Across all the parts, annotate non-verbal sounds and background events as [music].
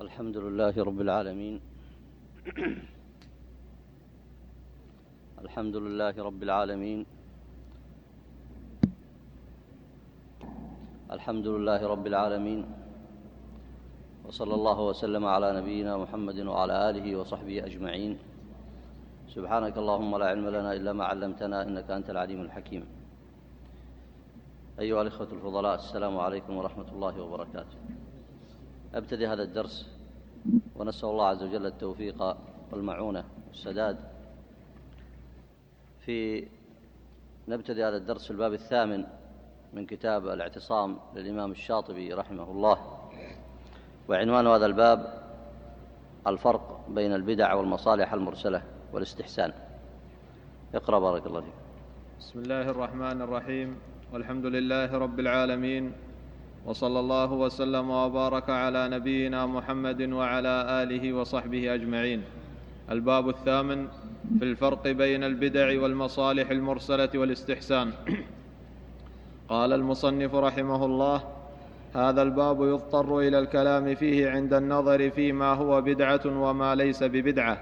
الحمد لله رب العالمين. الحمد لله رب العالمين. الحمد لله رب العالمين. وصلى الله وسلم على نبينا محمد وعلى آله وصحبه أجمعين. سبحانك اللهم لا علم لنا إلا ما علمتنا إنك أنت العليم الحكيم. أيها الإخوة الفضلاء السلام عليكم ورحمة الله وبركاته. أبتدي هذا الدرس ونسأل الله عز وجل التوفيق والمعونة والسداد. في نبتدي هذا الدرس في الباب الثامن من كتاب الاعتصام للإمام الشاطبي رحمه الله. وعنوان هذا الباب الفرق بين البدع والمصالح المرسلة والاستحسان. اقرأ بارك الله فيك. بسم الله الرحمن الرحيم. والحمد لله رب العالمين. وصلى الله وسلم وبارك على نبينا محمد وعلى آله وصحبه أجمعين. الباب الثامن في الفرق بين البدع والمصالح المرسلة والاستحسان. قال المصنف رحمه الله هذا الباب يضطر إلى الكلام فيه عند النظر فيما هو بدعة وما ليس ببدعة.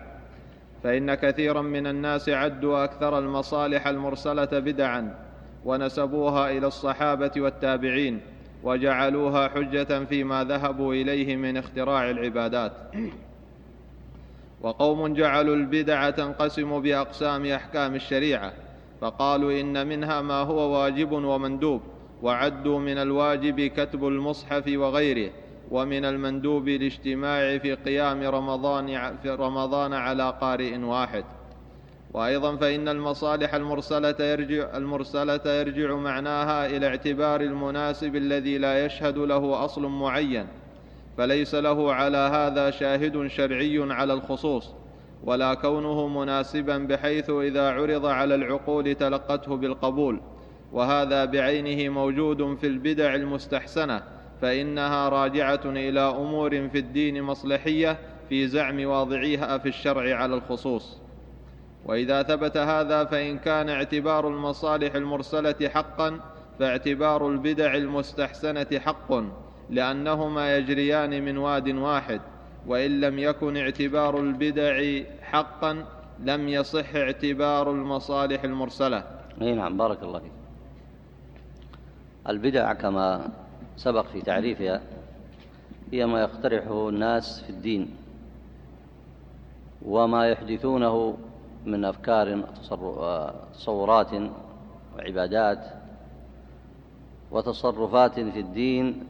فإن كثيرا من الناس عدوا أكثر المصالح المرسلة بدعا ونسبوها إلى الصحابة والتابعين. وجعلوها حجة فيما ذهبوا إليه من اختراع العبادات. وقوم جعلوا البدع تنقسم بأقسام أحكام الشريعة فقالوا إن منها ما هو واجب ومندوب وعدوا من الواجب كتب المصحف وغيره ومن المندوب الاجتماع في قيام رمضان, في رمضان على قارئ واحد. وأيضا فإن المصالح المرسلة يرجع, المرسلة يرجع معناها إلى اعتبار المناسب الذي لا يشهد له أصل معين فليس له على هذا شاهد شرعي على الخصوص ولا كونه مناسبا بحيث إذا عرض على العقول تلقته بالقبول وهذا بعينه موجود في البدع المستحسنة فإنها راجعة إلى أمور في الدين مصلحية في زعم واضعيها في الشرع على الخصوص. وإذا ثبت هذا فإن كان اعتبار المصالح المرسلة حقا فاعتبار البدع المستحسنة حق لأنهما يجريان من واد واحد. وإن لم يكن اعتبار البدع حقا لم يصح اعتبار المصالح المرسلة. أي نعم بارك الله فيك. البدع كما سبق في تعريفها هي ما يقترحه الناس في الدين وما يحدثونه من أفكار وتصورات وعبادات وتصرفات في الدين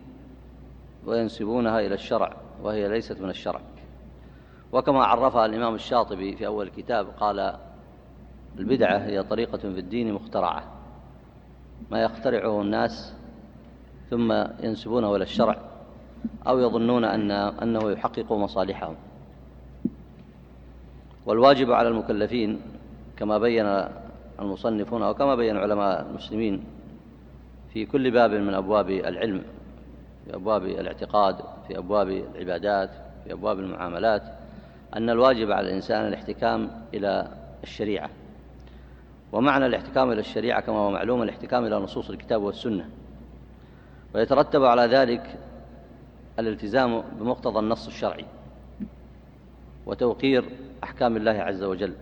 وينسبونها إلى الشرع وهي ليست من الشرع. وكما عرفها الإمام الشاطبي في أول الكتاب قال البدعة هي طريقة في الدين مخترعة. ما يخترعه الناس ثم ينسبونه إلى الشرع أو يظنون أن أنه يحقق مصالحهم. والواجب على المكلفين كما بين المصنفون وكما بين علماء المسلمين في كل باب من أبواب العلم في أبواب الاعتقاد في أبواب العبادات في أبواب المعاملات أن الواجب على الإنسان الاحتكام إلى الشريعة. ومعنى الاحتكام إلى الشريعة كما هو معلوم الاحتكام إلى نصوص الكتاب والسنة. ويترتب على ذلك الالتزام بمقتضى النص الشرعي وتوقير أحكام الله عز وجل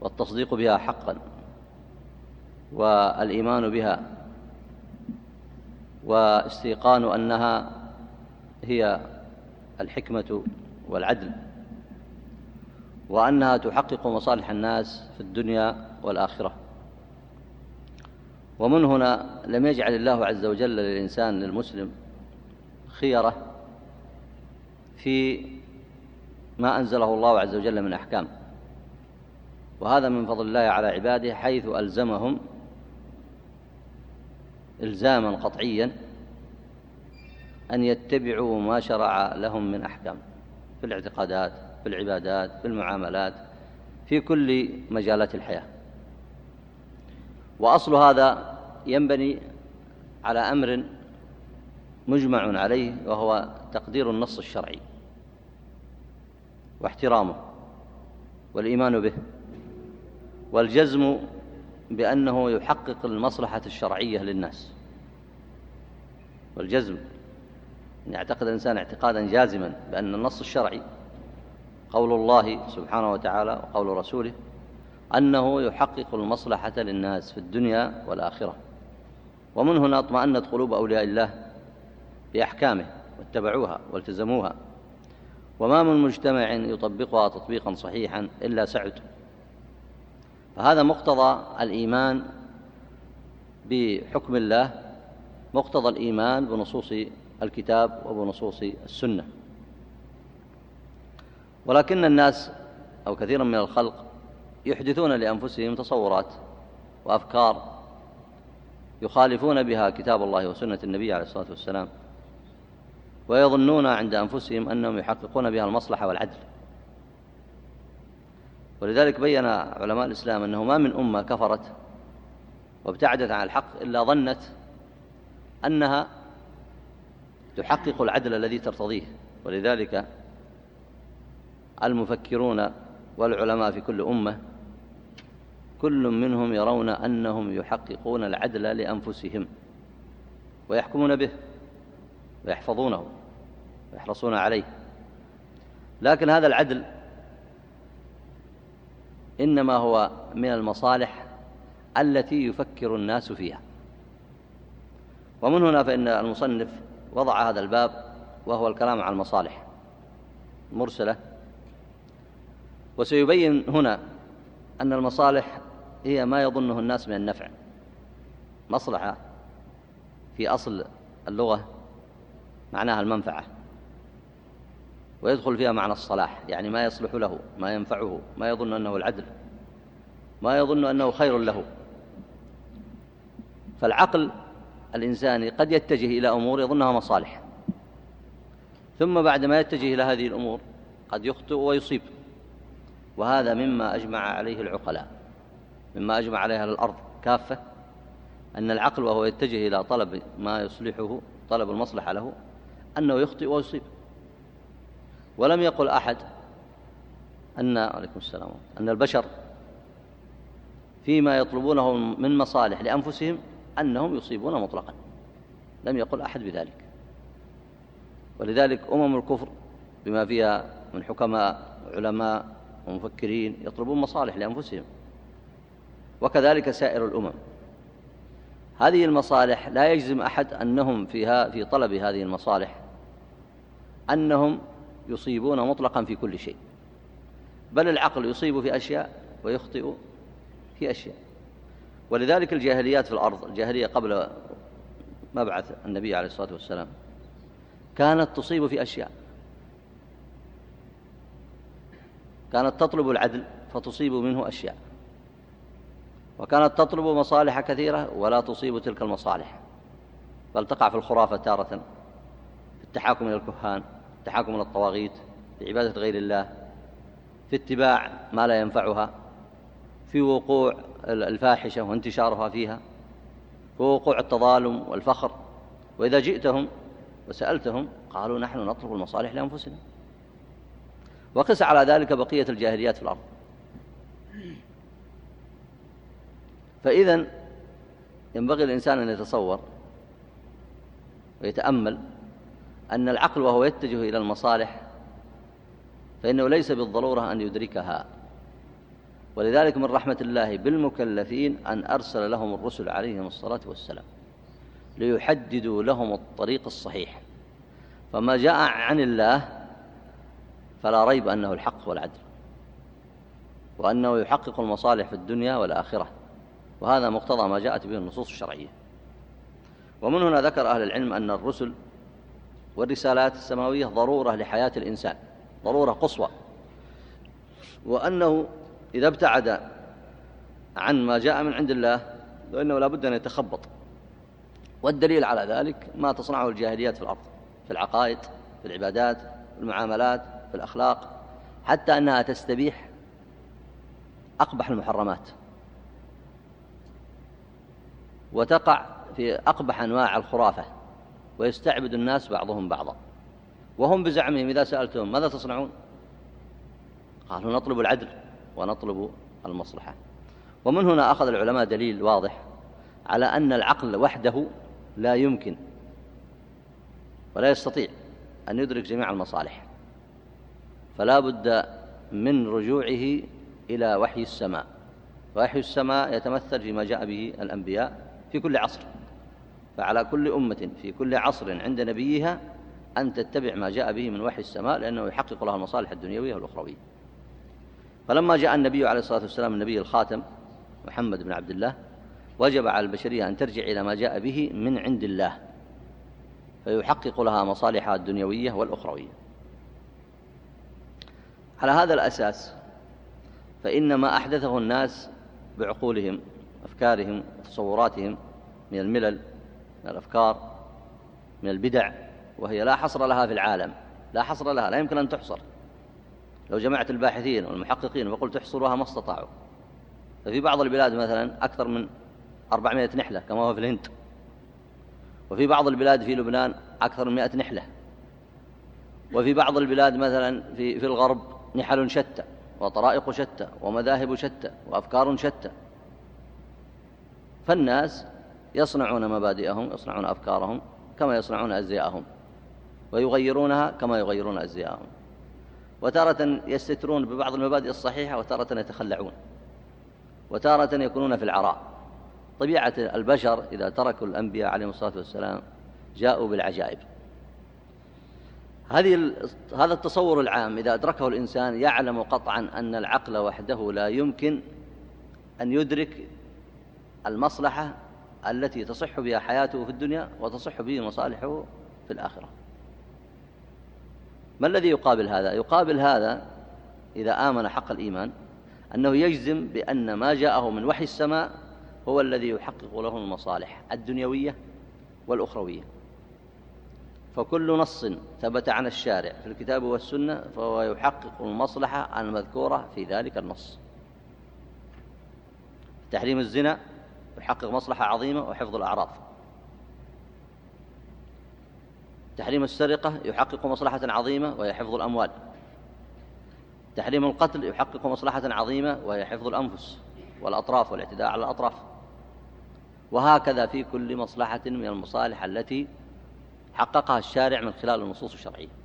والتصديق بها حقا والإيمان بها واستيقان أنها هي الحكمة والعدل وأنها تحقق مصالح الناس في الدنيا والآخرة. ومن هنا لم يجعل الله عز وجل للإنسان للمسلم خيرة في ما أنزله الله عز وجل من أحكام. وهذا من فضل الله على عباده حيث ألزمهم إلزاما قطعيا أن يتبعوا ما شرع لهم من أحكام في الاعتقادات في العبادات في المعاملات في كل مجالات الحياة. وأصل هذا ينبني على أمر مجمع عليه وهو تقدير النص الشرعي. واحترامه والإيمان به والجزم بأنه يحقق المصلحة الشرعية للناس. والجزم أن يعتقد الإنسان اعتقادا جازما بأن النص الشرعي قول الله سبحانه وتعالى وقول رسوله أنه يحقق المصلحة للناس في الدنيا والآخرة. ومن هنا اطمأنت قلوب أولياء الله بأحكامه واتبعوها والتزموها. وما من مجتمع يطبقها تطبيقا صحيحا إلا سعد. فهذا مقتضى الإيمان بحكم الله مقتضى الإيمان بنصوص الكتاب وبنصوص السنة. ولكن الناس أو كثيرا من الخلق يحدثون لأنفسهم تصورات وأفكار يخالفون بها كتاب الله وسنة النبي عليه الصلاة والسلام. ويظنون عند أنفسهم أنهم يحققون بها المصلحة والعدل. ولذلك بين علماء الإسلام أنه ما من أمة كفرت وابتعدت عن الحق إلا ظنت أنها تحقق العدل الذي ترتضيه. ولذلك المفكرون والعلماء في كل أمة كل منهم يرون أنهم يحققون العدل لأنفسهم ويحكمون به ويحفظونه. ويحرصون عليه. لكن هذا العدل إنما هو من المصالح التي يفكر الناس فيها. ومن هنا فإن المصنف وضع هذا الباب وهو الكلام عن المصالح مرسلة. وسيبين هنا أن المصالح هي ما يظنه الناس من النفع. مصلحة في أصل اللغة معناها المنفعة. ويدخل فيها معنى الصلاح يعني ما يصلح له ما ينفعه ما يظن أنه العدل ما يظن أنه خير له. فالعقل الإنساني قد يتجه إلى أمور يظنها مصالح ثم بعد ما يتجه إلى هذه الأمور قد يخطئ ويصيب. وهذا مما أجمع عليه العقلاء مما أجمع عليها الأرض كافة أن العقل وهو يتجه إلى طلب ما يصلحه طلب المصلحة له أنه يخطئ ويصيب. ولم يقل أحد أن عليكم السلام أن البشر فيما يطلبونه من مصالح لأنفسهم أنهم يصيبون مطلقا. لم يقل أحد بذلك. ولذلك أمم الكفر بما فيها من حكماء علماء ومفكرين يطلبون مصالح لأنفسهم. وكذلك سائر الأمم. هذه المصالح لا يجزم أحد أنهم فيها في طلب هذه المصالح أنهم يصيبون مطلقا في كل شيء. بل العقل يصيب في أشياء ويخطئ في أشياء. ولذلك الجاهليات في الأرض الجاهلية قبل مبعث النبي عليه الصلاة والسلام كانت تصيب في أشياء. كانت تطلب العدل فتصيب منه أشياء. وكانت تطلب مصالح كثيرة ولا تصيب تلك المصالح. بل تقع في الخرافة تارة في التحاكم إلى الكهان. التحاكم إلى الطواغيت في عبادة غير الله في اتباع ما لا ينفعها في وقوع الفاحشة وانتشارها فيها في وقوع التظالم والفخر. وإذا جئتهم وسألتهم قالوا نحن نطلب المصالح لأنفسنا. وقس على ذلك بقية الجاهليات في الأرض. فإذا ينبغي الإنسان أن يتصور ويتأمل أن العقل وهو يتجه إلى المصالح فإنه ليس بالضرورة أن يدركها. ولذلك من رحمة الله بالمكلفين أن أرسل لهم الرسل عليهم الصلاة والسلام ليحددوا لهم الطريق الصحيح. فما جاء عن الله فلا ريب أنه الحق والعدل وأنه يحقق المصالح في الدنيا والآخرة وهذا مقتضى ما جاءت به النصوص الشرعية. ومن هنا ذكر أهل العلم أن الرسل والرسالات السماوية ضرورة لحياة الإنسان ضرورة قصوى. وأنه إذا ابتعد عن ما جاء من عند الله فإنه لا بد أن يتخبط. والدليل على ذلك ما تصنعه الجاهليات في الأرض في العقائد في العبادات في المعاملات في الأخلاق حتى أنها تستبيح أقبح المحرمات. وتقع في أقبح أنواع الخرافة. ويستعبد الناس بعضهم بعضا. وهم بزعمهم إذا سألتهم ماذا تصنعون؟ قالوا نطلب العدل ونطلب المصلحة. ومن هنا أخذ العلماء دليل واضح على أن العقل وحده لا يمكن ولا يستطيع أن يدرك جميع المصالح. فلا بد من رجوعه إلى وحي السماء. وحي السماء يتمثل فيما جاء به الأنبياء في كل عصر. فعلى كل أمة في كل عصر عند نبيها أن تتبع ما جاء به من وحي السماء لأنه يحقق لها المصالح الدنيوية والأخروية. فلما جاء النبي عليه الصلاة والسلام النبي الخاتم محمد بن عبد الله وجب على البشرية أن ترجع إلى ما جاء به من عند الله. فيحقق لها مصالحها الدنيوية والأخروية. على هذا الأساس فإن ما أحدثه الناس بعقولهم أفكارهم تصوراتهم من الملل من الأفكار من البدع وهي لا حصر لها في العالم لا حصر لها لا يمكن أن تحصر. لو جمعت الباحثين والمحققين وقلت احصروها ما استطاعوا. ففي بعض البلاد مثلا أكثر من 400 نحلة كما هو في الهند. وفي بعض البلاد في لبنان أكثر من 100 نحلة. وفي بعض البلاد مثلا في, في الغرب نحل شتى وطرائق شتى ومذاهب شتى وأفكار شتى. فالناس يصنعون مبادئهم يصنعون أفكارهم كما يصنعون أزياءهم ويغيرونها كما يغيرون أزياءهم وتارة يستترون ببعض المبادئ الصحيحة وتارة يتخلعون. وتارة يكونون في العراء. طبيعة البشر إذا تركوا الأنبياء عليهم الصلاة والسلام جاءوا بالعجائب. هذه هذا التصور العام إذا أدركه الإنسان يعلم قطعا أن العقل وحده لا يمكن أن يدرك المصلحة التي تصح بها حياته في الدنيا وتصح به مصالحه في الآخرة. ما الذي يقابل هذا؟ يقابل هذا إذا آمن حق الإيمان أنه يجزم بأن ما جاءه من وحي السماء هو الذي يحقق له المصالح الدنيوية والأخروية. فكل نص ثبت عن الشارع في الكتاب والسنة فهو يحقق المصلحة المذكورة في ذلك النص. تحريم الزنا يحقق مصلحة عظيمة وحفظ الأعراض. تحريم السرقة يحقق مصلحة عظيمة وهي حفظ الأموال. تحريم القتل يحقق مصلحة عظيمة وهي حفظ الأنفس والأطراف والاعتداء على الأطراف. وهكذا في كل مصلحة من المصالح التي حققها الشارع من خلال النصوص الشرعية.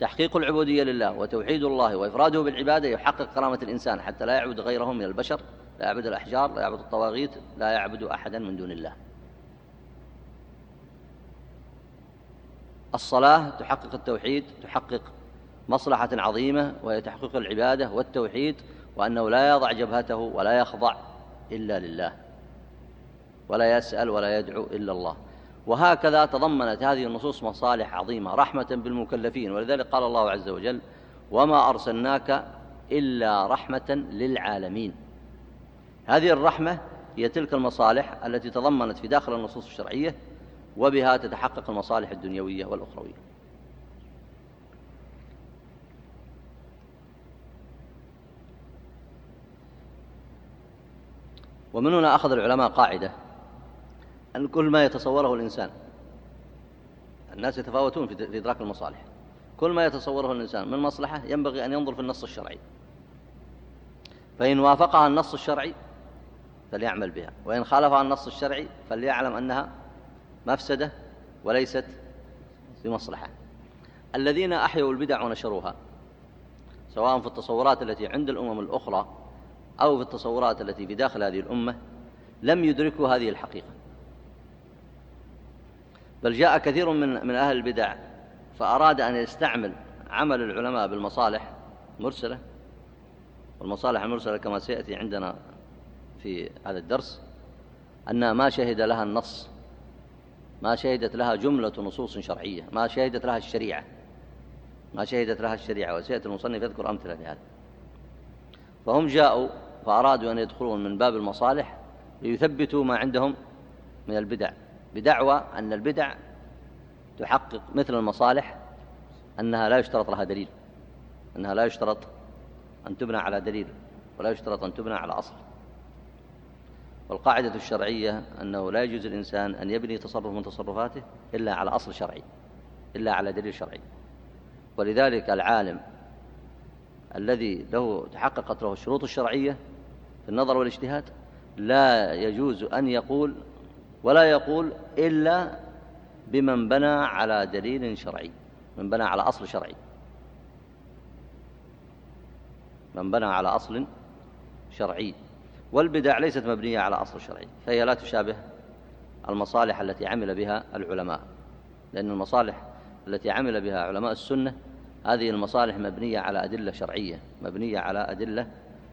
تحقيق العبودية لله وتوحيد الله وإفراده بالعبادة يحقق كرامة الإنسان حتى لا يعبد غيره من البشر لا يعبد الأحجار لا يعبد الطواغيت لا يعبد أحدا من دون الله. الصلاة تحقق التوحيد تحقق مصلحة عظيمة وهي تحقيق العبادة والتوحيد وأنه لا يضع جبهته ولا يخضع إلا لله ولا يسأل ولا يدعو إلا الله. وهكذا تضمنت هذه النصوص مصالح عظيمة رحمة بالمكلفين. ولذلك قال الله عز وجل وما أرسلناك إلا رحمة للعالمين. هذه الرحمة هي تلك المصالح التي تضمنت في داخل النصوص الشرعية وبها تتحقق المصالح الدنيوية والأخروية. ومن هنا أخذ العلماء قاعدة. أن كل ما يتصوره الإنسان الناس يتفاوتون في إدراك المصالح. كل ما يتصوره الإنسان من مصلحة ينبغي أن ينظر في النص الشرعي. فإن وافقها النص الشرعي فليعمل بها وإن خالفها النص الشرعي فليعلم أنها مفسدة وليست بمصلحة. الذين أحيوا البدع ونشروها سواء في التصورات التي عند الأمم الأخرى أو في التصورات التي في داخل هذه الأمة لم يدركوا هذه الحقيقة. بل جاء كثير من من أهل البدع فأراد أن يستعمل عمل العلماء بالمصالح مرسلة. والمصالح المرسلة كما سيأتي عندنا في هذا الدرس أنها ما شهد لها النص ما شهدت لها جملة نصوص شرعية ما شهدت لها الشريعة ما شهدت لها الشريعة. وسيأتي المصنف يذكر أمثلة لهذا فهم جاءوا فأرادوا أن يدخلون من باب المصالح ليثبتوا ما عندهم من البدع. بدعوى أن البدع تحقق مثل المصالح أنها لا يشترط لها دليل أنها لا يشترط أن تبنى على دليل ولا يشترط أن تبنى على أصل. والقاعدة الشرعية أنه لا يجوز الإنسان أن يبني تصرف من تصرفاته إلا على أصل شرعي إلا على دليل شرعي. ولذلك العالم الذي له تحققت له الشروط الشرعية في النظر والاجتهاد لا يجوز أن يقول ولا يقول إلا بمن بنى على دليل شرعي من بنى على أصل شرعي. من بنى على أصل شرعي. والبدع ليست مبنية على أصل شرعي فهي لا تشابه المصالح التي عمل بها العلماء. لأن المصالح التي عمل بها علماء السنة هذه المصالح مبنية على أدلة شرعية مبنية على أدلة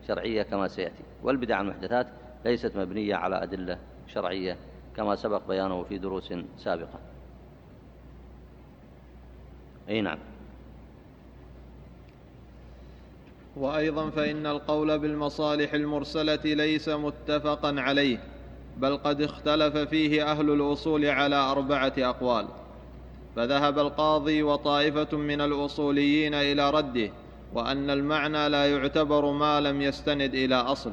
شرعية كما سيأتي. والبدع المحدثات ليست مبنية على أدلة شرعية. كما سبق بيانه في دروس سابقة. أي نعم. وأيضا فإن القول بالمصالح المرسلة ليس متفقا عليه بل قد اختلف فيه أهل الأصول على أربعة أقوال. فذهب القاضي وطائفة من الأصوليين إلى رده وأن المعنى لا يعتبر ما لم يستند إلى أصل.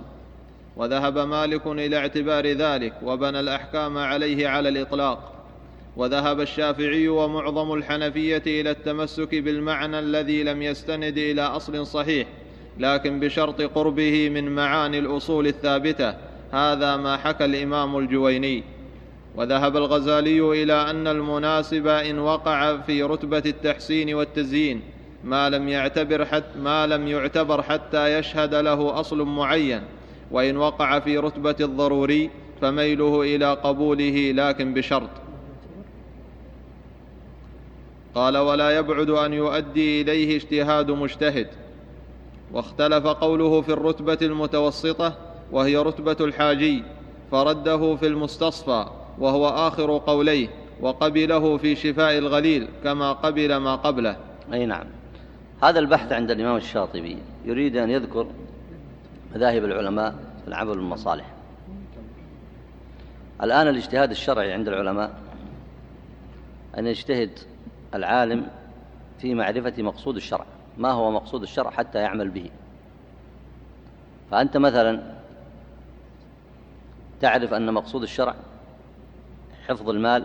وذهب مالك إلى اعتبار ذلك وبنى الأحكام عليه على الإطلاق. وذهب الشافعي ومعظم الحنفية إلى التمسك بالمعنى الذي لم يستند إلى أصل صحيح لكن بشرط قربه من معاني الأصول الثابتة. هذا ما حكى الإمام الجويني. وذهب الغزالي إلى أن المناسب إن وقع في رتبة التحسين والتزيين ما لم يعتبر حتى ما لم يعتبر حتى يشهد له أصل معين. وإن وقع في رتبة الضروري فميله إلى قبوله لكن بشرط. قال ولا يبعد أن يؤدي إليه اجتهاد مجتهد. واختلف قوله في الرتبة المتوسطة وهي رتبة الحاجي فرده في المستصفى وهو آخر قوليه وقبله في شفاء الغليل كما قبل ما قبله. أي نعم. هذا البحث عند الإمام الشاطبي يريد أن يذكر مذاهب العلماء في العمل بالمصالح الآن الاجتهاد الشرعي عند العلماء أن يجتهد العالم في معرفة مقصود الشرع ما هو مقصود الشرع حتى يعمل به. فأنت مثلا تعرف أن مقصود الشرع حفظ المال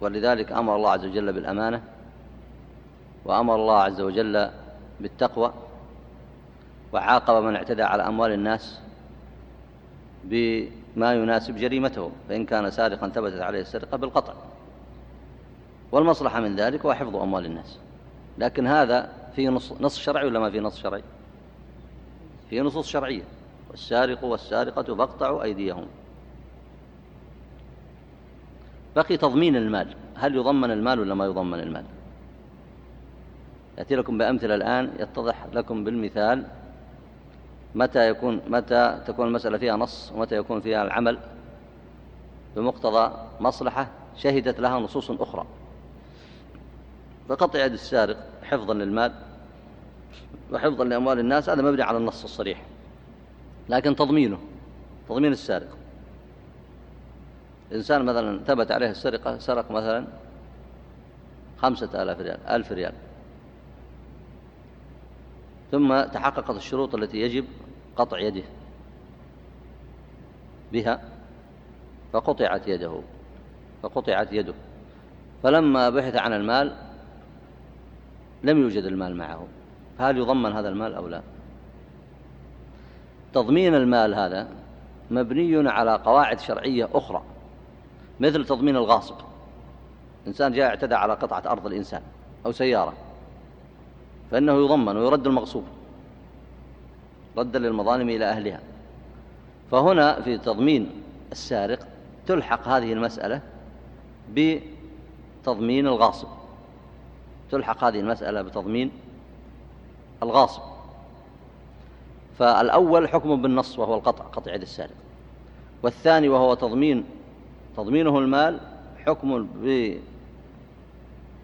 ولذلك أمر الله عز وجل بالأمانة وأمر الله عز وجل بالتقوى وعاقب من اعتدى على أموال الناس بما يناسب جريمته فإن كان سارقا ثبتت عليه السرقة بالقطع. والمصلحة من ذلك هو حفظ أموال الناس. لكن هذا فيه نص, نص شرعي ولا ما فيه نص شرعي؟ فيه نصوص شرعية. والسارق والسارقة فاقطعوا أيديهم. بقي تضمين المال. هل يضمن المال ولا ما يضمن المال؟ يأتي لكم بأمثلة الآن يتضح لكم بالمثال متى يكون متى تكون المسألة فيها نص ومتى يكون فيها العمل بمقتضى مصلحة شهدت لها نصوص أخرى. فقطع يد السارق حفظا للمال وحفظا لأموال الناس هذا مبني على النص الصريح. لكن تضمينه تضمين السارق. إنسان مثلا ثبت عليه السرقة سرق مثلا خمسة آلاف ريال ألف ريال. ثم تحققت الشروط التي يجب قطع يده بها فقطعت يده فقطعت يده. فلما بحث عن المال لم يوجد المال معه. فهل يضمن هذا المال أو لا؟ تضمين المال هذا مبني على قواعد شرعية أخرى مثل تضمين الغاصب. إنسان جاء اعتدى على قطعة أرض الإنسان أو سيارة. فإنه يضمن ويرد المغصوب ردا للمظالم إلى أهلها. فهنا في تضمين السارق تلحق هذه المسألة بتضمين الغاصب. تلحق هذه المسألة بتضمين الغاصب. فالأول حكم بالنص وهو القطع قطع يد السارق. والثاني وهو تضمين تضمينه المال حكم ب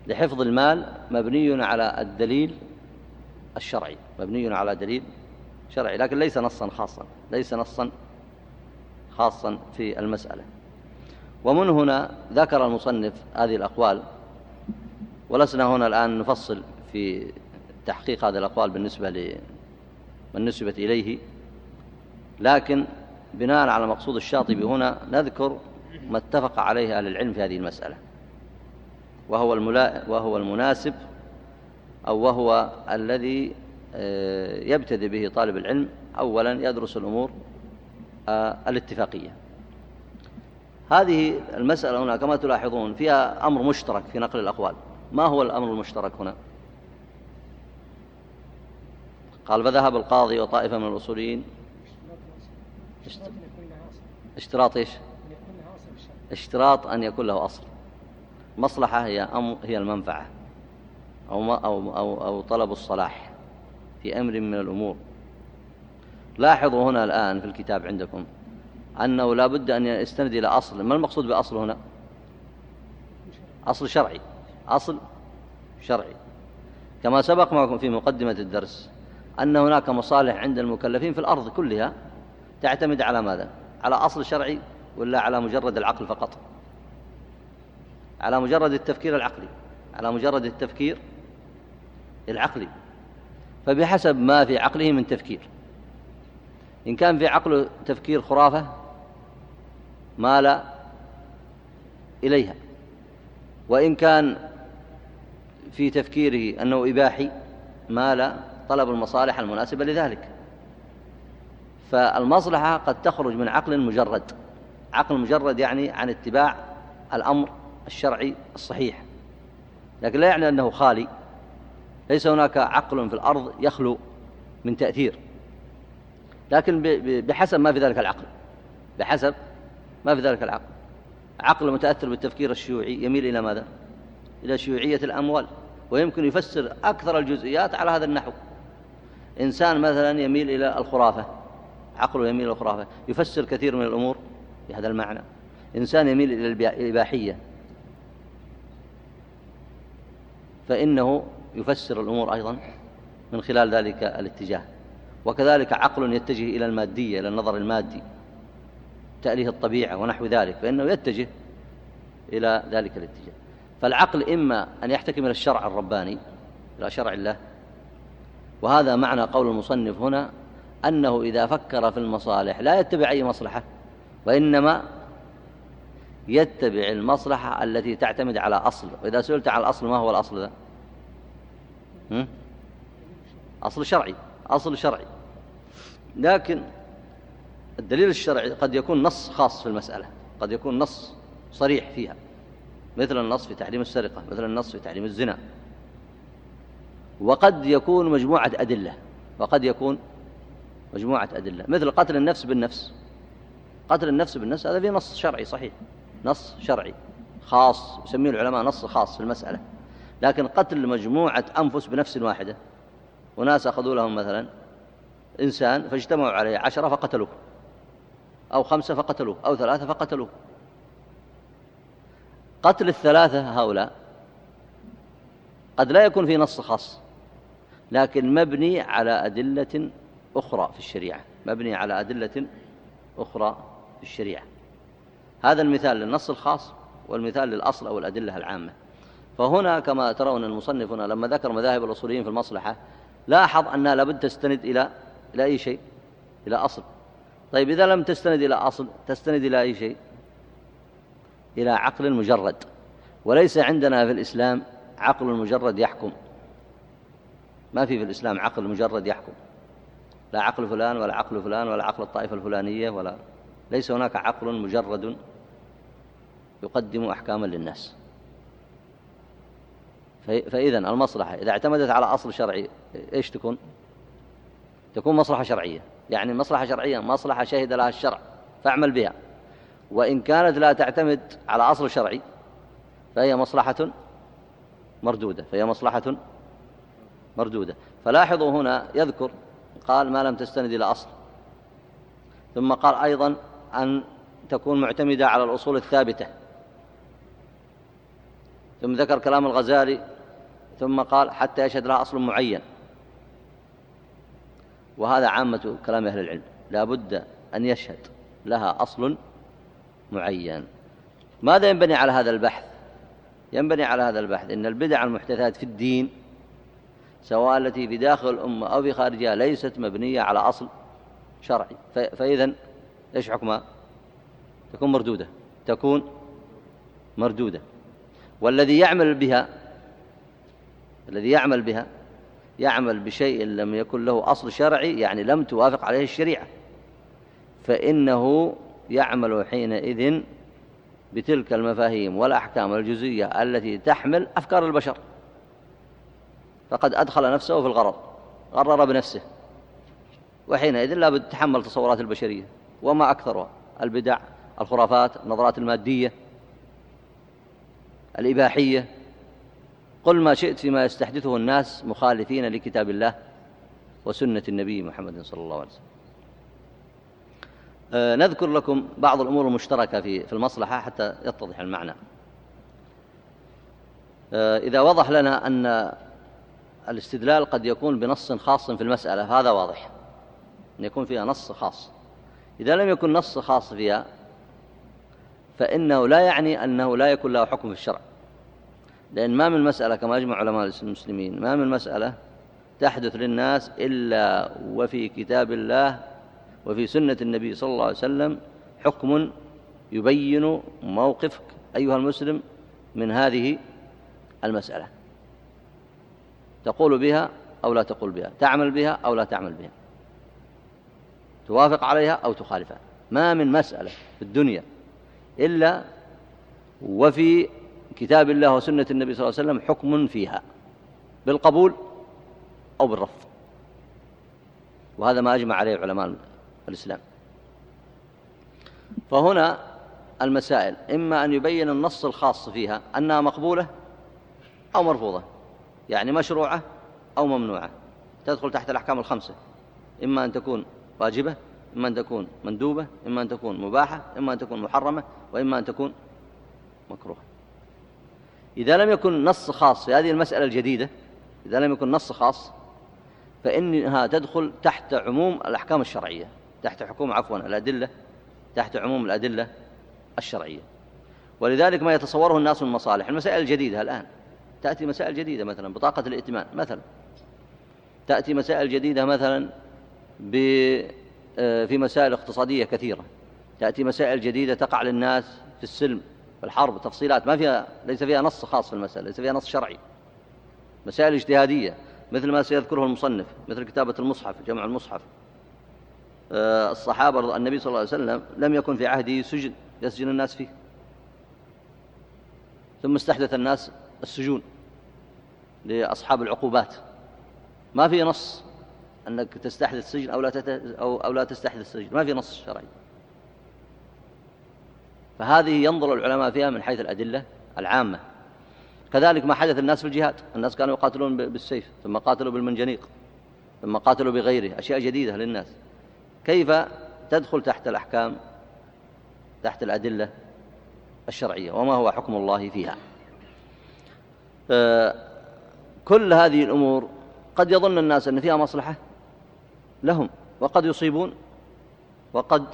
لحفظ المال مبني على الدليل الشرعي مبني على دليل شرعي لكن ليس نصا خاصا ليس نصا خاصا في المسألة ومن هنا ذكر المصنف هذه الأقوال ولسنا هنا الآن نفصل في تحقيق هذه الأقوال بالنسبة لمن نسبت إليه لكن بناء على مقصود الشاطبي هنا نذكر ما اتفق عليه أهل العلم في هذه المسألة وهو. وهو المناسب أو وهو الذي آه، يبتدي به طالب العلم أولا يدرس الأمور آه، الاتفاقية. هذه المسألة هنا كما تلاحظون فيها أمر مشترك في نقل الأقوال. ما هو الأمر المشترك هنا؟ قال فذهب القاضي وطائفة من الأصوليين. اشتراط إيش؟ اشتراط أن يكون له أصل. مصلحة هي أم هي المنفعة. أو, أو, أو, أو طلب الصلاح في أمر من الأمور. لاحظوا هنا الآن في الكتاب عندكم أنه لا بد أن يستند إلى أصل. ما المقصود بأصل هنا؟ أصل شرعي. أصل شرعي. كما سبق معكم في مقدمة الدرس أن هناك مصالح عند المكلفين في الأرض كلها تعتمد على ماذا؟ على أصل شرعي ولا على مجرد العقل فقط؟ على مجرد التفكير العقلي على مجرد التفكير العقلي فبحسب ما في عقله من تفكير. إن كان في عقله تفكير خرافة مال إليها. وإن كان في تفكيره أنه إباحي مال طلب المصالح المناسبة لذلك. فالمصلحة قد تخرج من عقل مجرد. عقل مجرد يعني عن اتباع الأمر الشرعي الصحيح. لكن لا يعني أنه خالي. ليس هناك عقل في الأرض يخلو من تأثير. لكن بحسب ما في ذلك العقل. بحسب ما في ذلك العقل. عقل متأثر بالتفكير الشيوعي. يميل إلى ماذا؟ إلى شيوعية الأموال. ويمكن يفسر أكثر الجزئيات على هذا النحو. إنسان مثلا يميل إلى الخرافة. عقله يميل إلى الخرافة. يفسر كثير من الأمور بهذا المعنى. إنسان يميل إلى الإباحية. فإنه يفسر الأمور أيضا من خلال ذلك الاتجاه. وكذلك عقل يتجه إلى المادية إلى النظر المادي تأليه الطبيعة ونحو ذلك فإنه يتجه إلى ذلك الاتجاه. فالعقل إما أن يحتكم إلى الشرع الرباني إلى شرع الله وهذا معنى قول المصنف هنا أنه إذا فكر في المصالح لا يتبع أي مصلحة وإنما يتبع المصلحة التي تعتمد على أصل. وإذا سئلت على الأصل ما هو الأصل؟ ذا أصل شرعي أصل شرعي. لكن الدليل الشرعي قد يكون نص خاص في المسألة قد يكون نص صريح فيها. مثل النص في تحريم السرقة مثل النص في تحريم الزنا. وقد يكون مجموعة أدلة وقد يكون مجموعة أدلة. مثل قتل النفس بالنفس. قتل النفس بالنفس هذا فيه نص شرعي صحيح. نص شرعي خاص يسميه العلماء نص خاص في المسألة. لكن قتل مجموعة أنفس بنفس واحدة. وناس أخذوا لهم مثلا إنسان فاجتمعوا عليه عشرة فقتلوه أو خمسة فقتلوه أو ثلاثة فقتلوه. قتل الثلاثة هؤلاء قد لا يكون في نص خاص لكن مبني على أدلة أخرى في الشريعة. مبني على أدلة أخرى في الشريعة. هذا المثال للنص الخاص والمثال للأصل أو الأدلة العامة. فهنا كما ترون المصنف هنا لما ذكر مذاهب الأصوليين في المصلحة لاحظ أنها لابد تستند إلى إلى أي شيء؟ إلى أصل. طيب إذا لم تستند إلى أصل تستند إلى أي شيء؟ إلى عقل مجرد. وليس عندنا في الإسلام عقل مجرد يحكم. ما في في الإسلام عقل مجرد يحكم. لا عقل فلان ولا عقل فلان ولا عقل الطائفة الفلانية ولا. ليس هناك عقل مجرد يقدم أحكاما للناس. فإذا المصلحة إذا اعتمدت على أصل شرعي إيش تكون؟ تكون مصلحة شرعية. يعني مصلحة شرعية مصلحة شهد لها الشرع فاعمل بها. وإن كانت لا تعتمد على أصل شرعي فهي مصلحة مردودة فهي مصلحة مردودة. فلاحظوا هنا يذكر قال ما لم تستند إلى أصل. ثم قال أيضا أن تكون معتمدة على الأصول الثابتة. ثم ذكر كلام الغزالي ثم قال حتى يشهد لها أصل معين. وهذا عامة كلام أهل العلم. لا بد أن يشهد لها أصل معين. ماذا ينبني على هذا البحث؟ ينبني على هذا البحث إن البدع المحدثات في الدين سواء التي في داخل الأمة أو في خارجها ليست مبنية على أصل شرعي. فإذا إيش حكمها؟ تكون مردودة. تكون مردودة. والذي يعمل بها الذي يعمل بها يعمل بشيء لم يكن له أصل شرعي يعني لم توافق عليه الشريعة. فإنه يعمل حينئذ بتلك المفاهيم والأحكام الجزئية التي تحمل أفكار البشر. فقد أدخل نفسه في الغرر غرر بنفسه. وحينئذ لا بد تحمل تصورات البشرية وما أكثرها البدع الخرافات النظرات المادية الإباحية. قل ما شئت فيما يستحدثه الناس مخالفين لكتاب الله وسنة النبي محمد صلى الله عليه وسلم. آه، نذكر لكم بعض الأمور المشتركة في المصلحة حتى يتضح المعنى. آه، إذا وضح لنا أن الاستدلال قد يكون بنص خاص في المسألة هذا واضح. أن يكون فيها نص خاص. إذا لم يكن نص خاص فيها فإنه لا يعني أنه لا يكون له حكم في الشرع. لأن ما من مسألة كما أجمع علماء المسلمين ما من مسألة تحدث للناس إلا وفي كتاب الله وفي سنة النبي صلى الله عليه وسلم حكم يبين موقفك أيها المسلم من هذه المسألة. تقول بها أو لا تقول بها تعمل بها أو لا تعمل بها. توافق عليها أو تخالفها. ما من مسألة في الدنيا إلا وفي كتاب الله وسنة النبي صلى الله عليه وسلم حكم فيها بالقبول أو بالرفض. وهذا ما أجمع عليه علماء الإسلام. فهنا المسائل إما أن يبين النص الخاص فيها أنها مقبولة أو مرفوضة يعني مشروعة أو ممنوعة. تدخل تحت الأحكام الخمسة إما أن تكون واجبة إما أن تكون مندوبة إما أن تكون مباحة إما أن تكون محرمة وإما أن تكون مكروهة. إذا لم يكن نص خاص في هذه المسألة الجديدة إذا لم يكن نص خاص فإنها تدخل تحت عموم الأحكام الشرعية تحت حكومة عفوا الأدلة تحت عموم الأدلة الشرعية. ولذلك ما يتصوره الناس من مصالح. المسائل الجديدة الآن. تأتي مسائل جديدة مثلا بطاقة الائتمان مثلا. تأتي مسائل جديدة مثلا آه، في مسائل اقتصادية كثيرة. تأتي مسائل جديدة تقع للناس في السلم. الحرب تفصيلات ما فيها ليس فيها نص خاص في المسألة ليس فيها نص شرعي. مسائل اجتهادية مثل ما سيذكره المصنف مثل كتابة المصحف جمع المصحف. آه، الصحابة النبي صلى الله عليه وسلم لم يكن في عهده سجن يسجن الناس فيه. ثم استحدث الناس السجون لأصحاب العقوبات. ما في نص أنك تستحدث السجن أو لا. أو... أو لا تستحدث السجن ما في نص شرعي. فهذه ينظر العلماء فيها من حيث الأدلة العامة. كذلك ما حدث الناس في الجهاد. الناس كانوا يقاتلون بالسيف ثم قاتلوا بالمنجنيق ثم قاتلوا بغيره. أشياء جديدة للناس. كيف تدخل تحت الأحكام تحت الأدلة الشرعية؟ وما هو حكم الله فيها؟ آه، كل هذه الأمور قد يظن الناس أن فيها مصلحة لهم وقد يصيبون وقد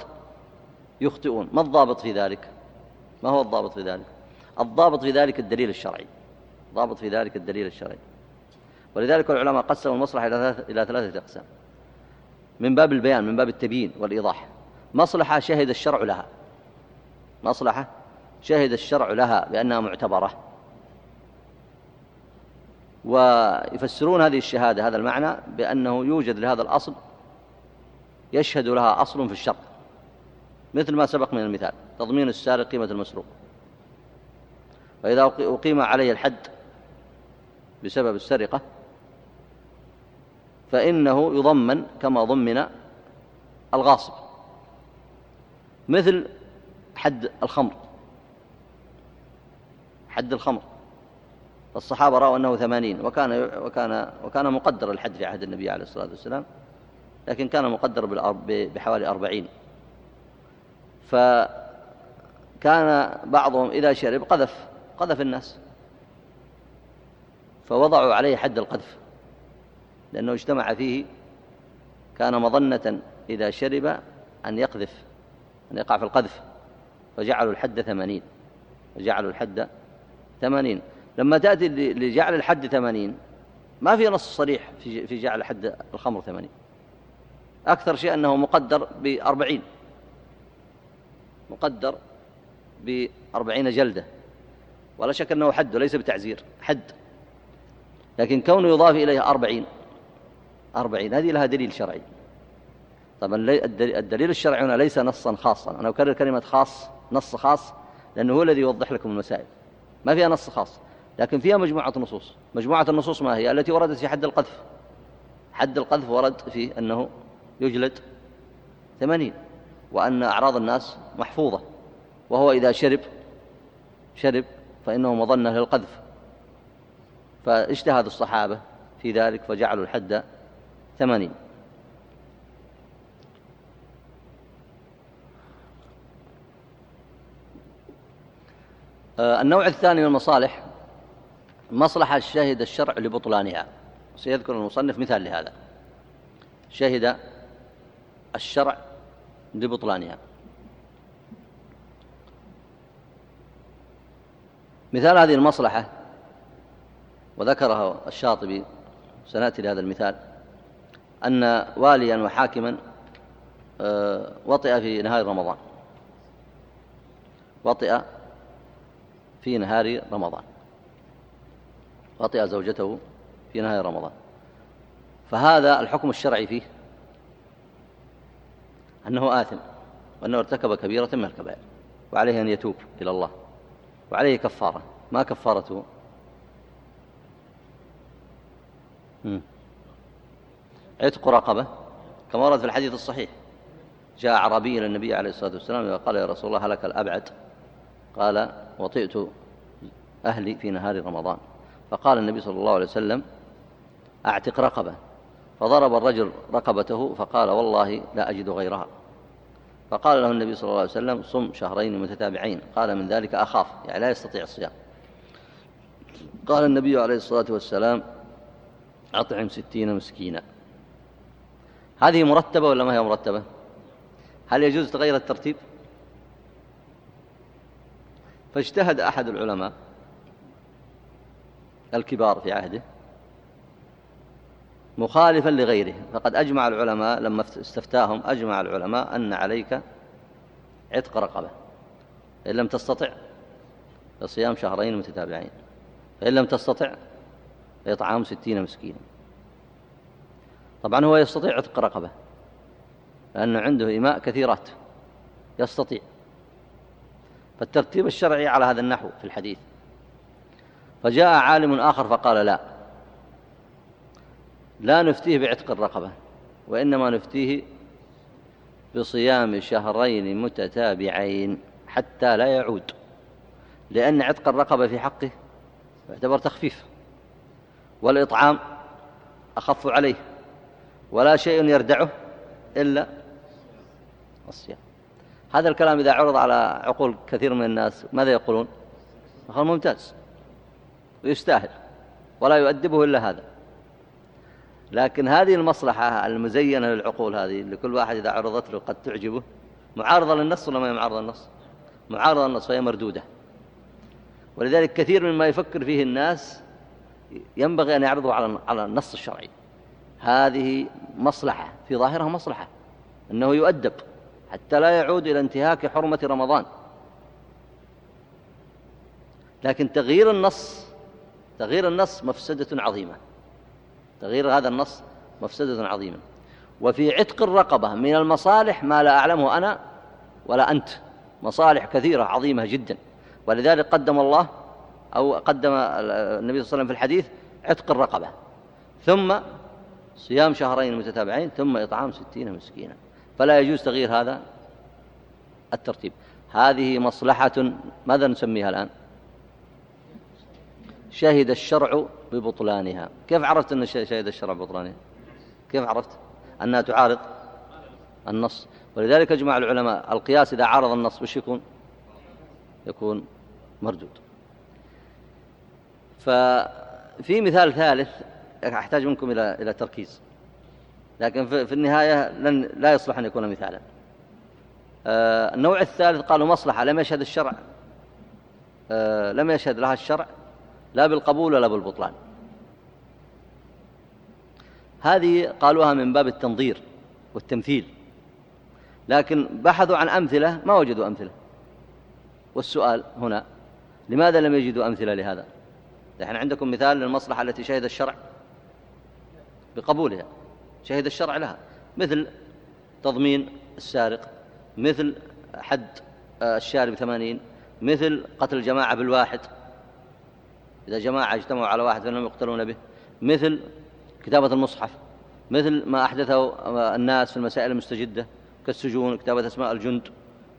يخطئون. ما الضابط في ذلك؟ ما هو الضابط في ذلك؟ الضابط في ذلك الدليل الشرعي. ضابط في ذلك الدليل الشرعي. ولذلك العلماء قسموا المصلحة إلى ثلاثة أقسام. من باب البيان من باب التبيين والإيضاح. مصلحة شهد الشرع لها. مصلحة شهد الشرع لها بأنها معتبرة. ويفسرون هذه الشهادة هذا المعنى بأنه يوجد لهذا الأصل يشهد لها أصل في الشرع. مثل ما سبق من المثال. تضمين السارق قيمة المسروق. فإذا أقيم عليه الحد بسبب السرقة فإنه يضمن كما ضمن الغاصب. مثل حد الخمر. حد الخمر. الصحابة رأوا أنه ثمانين وكان, وكان, وكان مقدر الحد في عهد النبي عليه الصلاة والسلام لكن كان مقدر بحوالي أربعين. فكان بعضهم إذا شرب قذف قذف الناس. فوضعوا عليه حد القذف لأنه اجتمع فيه كان مظنة إذا شرب أن يقذف أن يقع في القذف. فجعلوا الحد ثمانين فجعلوا الحد ثمانين. لما تأتي لجعل الحد ثمانين ما في نص صريح في جعل حد الخمر ثمانين. أكثر شيء أنه مقدر بأربعين. مقدر بأربعين جلدة. ولا شك أنه حد وليس بتعزير حد. لكن كونه يضاف إليه أربعين أربعين هذه لها دليل شرعي. طبعا الدليل الشرعي هنا ليس نصا خاصا. أنا أكرر كلمة خاص نص خاص لأنه هو الذي يوضح لكم المسائل. ما فيها نص خاص لكن فيها مجموعة نصوص. مجموعة النصوص ما هي؟ التي وردت في حد القذف. حد القذف ورد في أنه يجلد ثمانين. وأن أعراض الناس محفوظة. وهو إذا شرب شرب فإنه مظنة للقذف. فاجتهد الصحابة في ذلك فجعلوا الحد ثمانين. آه، النوع الثاني من المصالح مصلحة شهد الشرع لبطلانها. سيذكر المصنف مثال لهذا. شهد الشرع لبطلانها مثال هذه المصلحة وذكره الشاطبي سنأتي لهذا المثال أن واليا وحاكما آه، وطئ في نهار رمضان. وطئ في نهار رمضان. وطئ زوجته في نهار رمضان. فهذا الحكم الشرعي فيه. أنه آثم وأنه ارتكب كبيرة من الكبائر وعليه أن يتوب إلى الله وعليه كفارة. ما كفارته؟ عتق رقبة كما ورد في الحديث الصحيح. جاء عربي إلى النبي عليه الصلاة والسلام وقال يا رسول الله هلك الأبعد؟ قال وطئت أهلي في نهار رمضان. فقال النبي صلى الله عليه وسلم أعتق رقبة. فضرب الرجل رقبته فقال والله لا أجد غيرها. فقال له النبي صلى الله عليه وسلم صم شهرين متتابعين. قال من ذلك أخاف يعني لا يستطيع الصيام. قال النبي عليه الصلاة والسلام أطعم ستين مسكينا. هذه مرتبة ولا ما هي مرتبة؟ هل يجوز تغير الترتيب؟ فاجتهد أحد العلماء الكبار في عهده مخالفا لغيره فقد أجمع العلماء لما استفتاهم أجمع العلماء أن عليك عتق رقبة. إن لم تستطع فصيام شهرين متتابعين. فإن لم تستطع فإطعام ستين مسكينا. طبعا هو يستطيع عتق رقبة لأنه عنده إماء كثيرات. يستطيع. فالترتيب الشرعي على هذا النحو في الحديث. فجاء عالم آخر فقال لا. لا نفتيه بعتق الرقبة وإنما نفتيه بصيام شهرين متتابعين حتى لا يعود لأن عتق الرقبة في حقه يعتبر تخفيف والإطعام أخف عليه ولا شيء يردعه إلا الصيام هذا الكلام إذا عرض على عقول كثير من الناس ماذا يقولون؟ يقول ممتاز ويستاهل ولا يؤدبه إلا هذا لكن هذه المصلحة المزينة للعقول هذه لكل واحد إذا عرضت له قد تعجبه. معارضة للنص ولا ما هي معارضة للنص؟ معارضة للنص فهي مردودة. ولذلك كثير مما يفكر فيه الناس ينبغي أن يعرضوا على على النص الشرعي. هذه مصلحة في ظاهرها مصلحة أنه يؤدب حتى لا يعود إلى انتهاك حرمة رمضان. لكن تغيير النص تغيير النص مفسدة عظيمة. تغيير هذا النص مفسدة عظيمة. وفي عتق الرقبة من المصالح ما لا أعلمه أنا ولا أنت. مصالح كثيرة عظيمة جدا. ولذلك قدم الله أو قدم النبي صلى الله عليه وسلم في الحديث عتق الرقبة. ثم صيام شهرين متتابعين ثم إطعام ستين مسكينا. فلا يجوز تغيير هذا الترتيب. هذه مصلحة ماذا نسميها الآن؟ شهد الشرع ببطلانها. كيف عرفت أن شهد الشرع ببطلانها كيف عرفت؟ أنها تعارض النص. ولذلك اجمع العلماء القياس إذا عارض النص وش يكون؟ يكون مردود. ففي مثال ثالث أحتاج منكم إلى إلى تركيز. لكن في النهاية لن لا يصلح أن يكون مثالا. آه، النوع الثالث قالوا مصلحة لم يشهد الشرع. آه، لم يشهد لها الشرع لا بالقبول ولا بالبطلان. هذه قالوها من باب التنظير والتمثيل. لكن بحثوا عن أمثلة ما وجدوا أمثلة. والسؤال هنا لماذا لم يجدوا أمثلة لهذا؟ نحن عندكم مثال للمصلحة التي شهد الشرع بقبولها. شهد الشرع لها. مثل تضمين السارق مثل حد الشارب ثمانين مثل قتل جماعة بالواحد. إذا جماعة اجتمعوا على واحد فإنهم يقتلون به. مثل كتابة المصحف مثل ما أحدثه الناس في المسائل المستجدة كالسجون كتابة أسماء الجند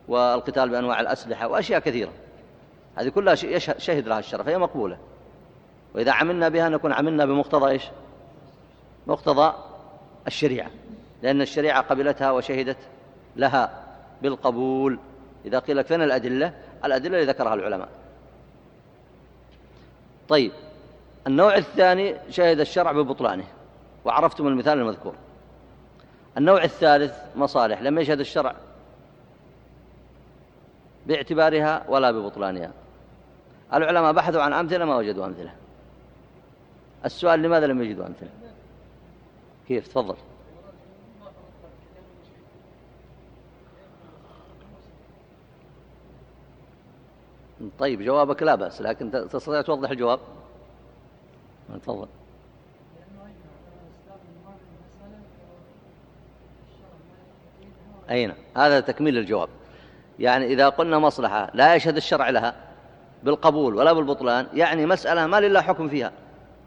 والقتال بأنواع الأسلحة وأشياء كثيرة. هذه كلها شهد لها الشرع فهي مقبولة. وإذا عملنا بها نكون عملنا بمقتضى إيش؟ مقتضى الشريعة. لأن الشريعة قبلتها وشهدت لها بالقبول. إذا قيل لك فين الأدلة؟ الأدلة اللي ذكرها العلماء. طيب. النوع الثاني شهد الشرع ببطلانه وعرفتم المثال المذكور. النوع الثالث مصالح لم يشهد الشرع باعتبارها ولا ببطلانها. العلماء بحثوا عن أمثلة ما وجدوا أمثلة. السؤال لماذا لم يجدوا أمثلة؟ كيف؟ تفضل. طيب جوابك لا بأس لكن تستطيع توضح الجواب؟ تفضل. أين هذا تكميل الجواب يعني إذا قلنا مصلحة لا يشهد الشرع لها بالقبول ولا بالبطلان يعني مسألة ما لله حكم فيها.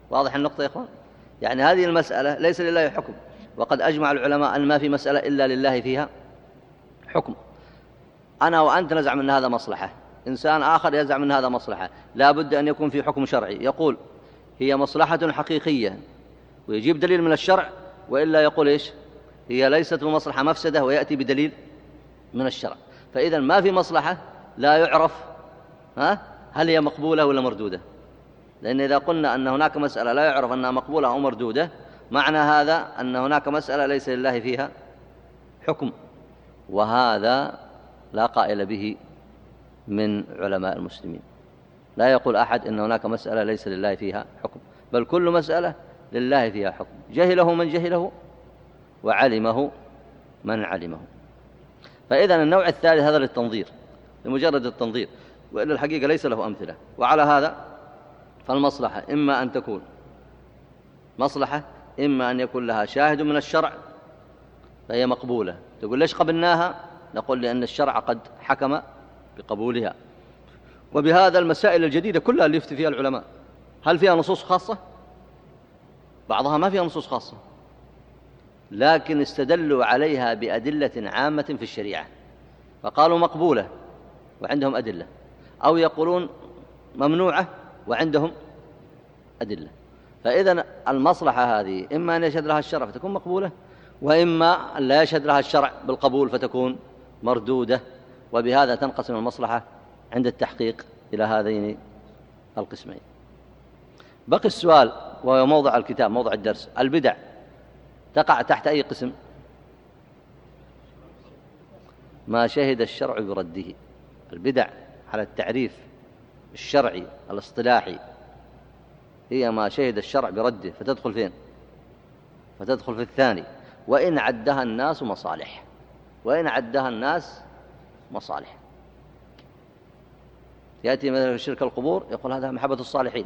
واضح النقطة يا إخوان؟ يعني هذه المسألة ليس لله حكم. وقد أجمع العلماء أن ما في مسألة إلا لله فيها حكم. أنا وأنت نزعم أن هذا مصلحة. إنسان آخر يزعم أن هذا مصلحة. لا بد أن يكون في حكم شرعي. يقول هي مصلحة حقيقية. ويجيب دليل من الشرع وإلا يقول إيش؟ هي ليست بمصلحة مفسدة ويأتي بدليل من الشرع. فإذا ما في مصلحة لا يعرف ها هل هي مقبولة ولا مردودة. لأن إذا قلنا أن هناك مسألة لا يعرف أنها مقبولة أو مردودة معنى هذا أن هناك مسألة ليس لله فيها حكم. وهذا لا قائل به من علماء المسلمين. لا يقول أحد إن هناك مسألة ليس لله فيها حكم بل كل مسألة لله فيها حكم. جهله من جهله وعلمه من علمه. فإذا النوع الثالث هذا للتنظير لمجرد التنظير وإلا الحقيقة ليس له أمثلة. وعلى هذا فالمصلحة إما أن تكون مصلحة إما أن يكون لها شاهد من الشرع فهي مقبولة. تقول ليش قبلناها؟ نقول لأن الشرع قد حكم بقبولها. وبهذا المسائل الجديدة كلها اللي يفتي فيها العلماء. هل فيها نصوص خاصة؟ بعضها ما فيها نصوص خاصة. لكن استدلوا عليها بأدلة عامة في الشريعة. فقالوا مقبولة وعندهم أدلة. أو يقولون ممنوعة وعندهم أدلة. فإذا المصلحة هذه إما أن يشهد لها الشرع فتكون مقبولة وإما أن لا يشهد لها الشرع بالقبول فتكون مردودة. وبهذا تنقسم المصلحة عند التحقيق إلى هذين القسمين. بقي السؤال وهو موضع الكتاب موضع الدرس. البدع تقع تحت أي قسم؟ ما شهد الشرع برده. البدع على التعريف الشرعي الاصطلاحي. هي ما شهد الشرع برده. فتدخل فين؟ فتدخل في الثاني. وإن عدها الناس مصالح. وإن عدها الناس مصالح. يأتي مثلا شرك القبور يقول هذا محبة الصالحين.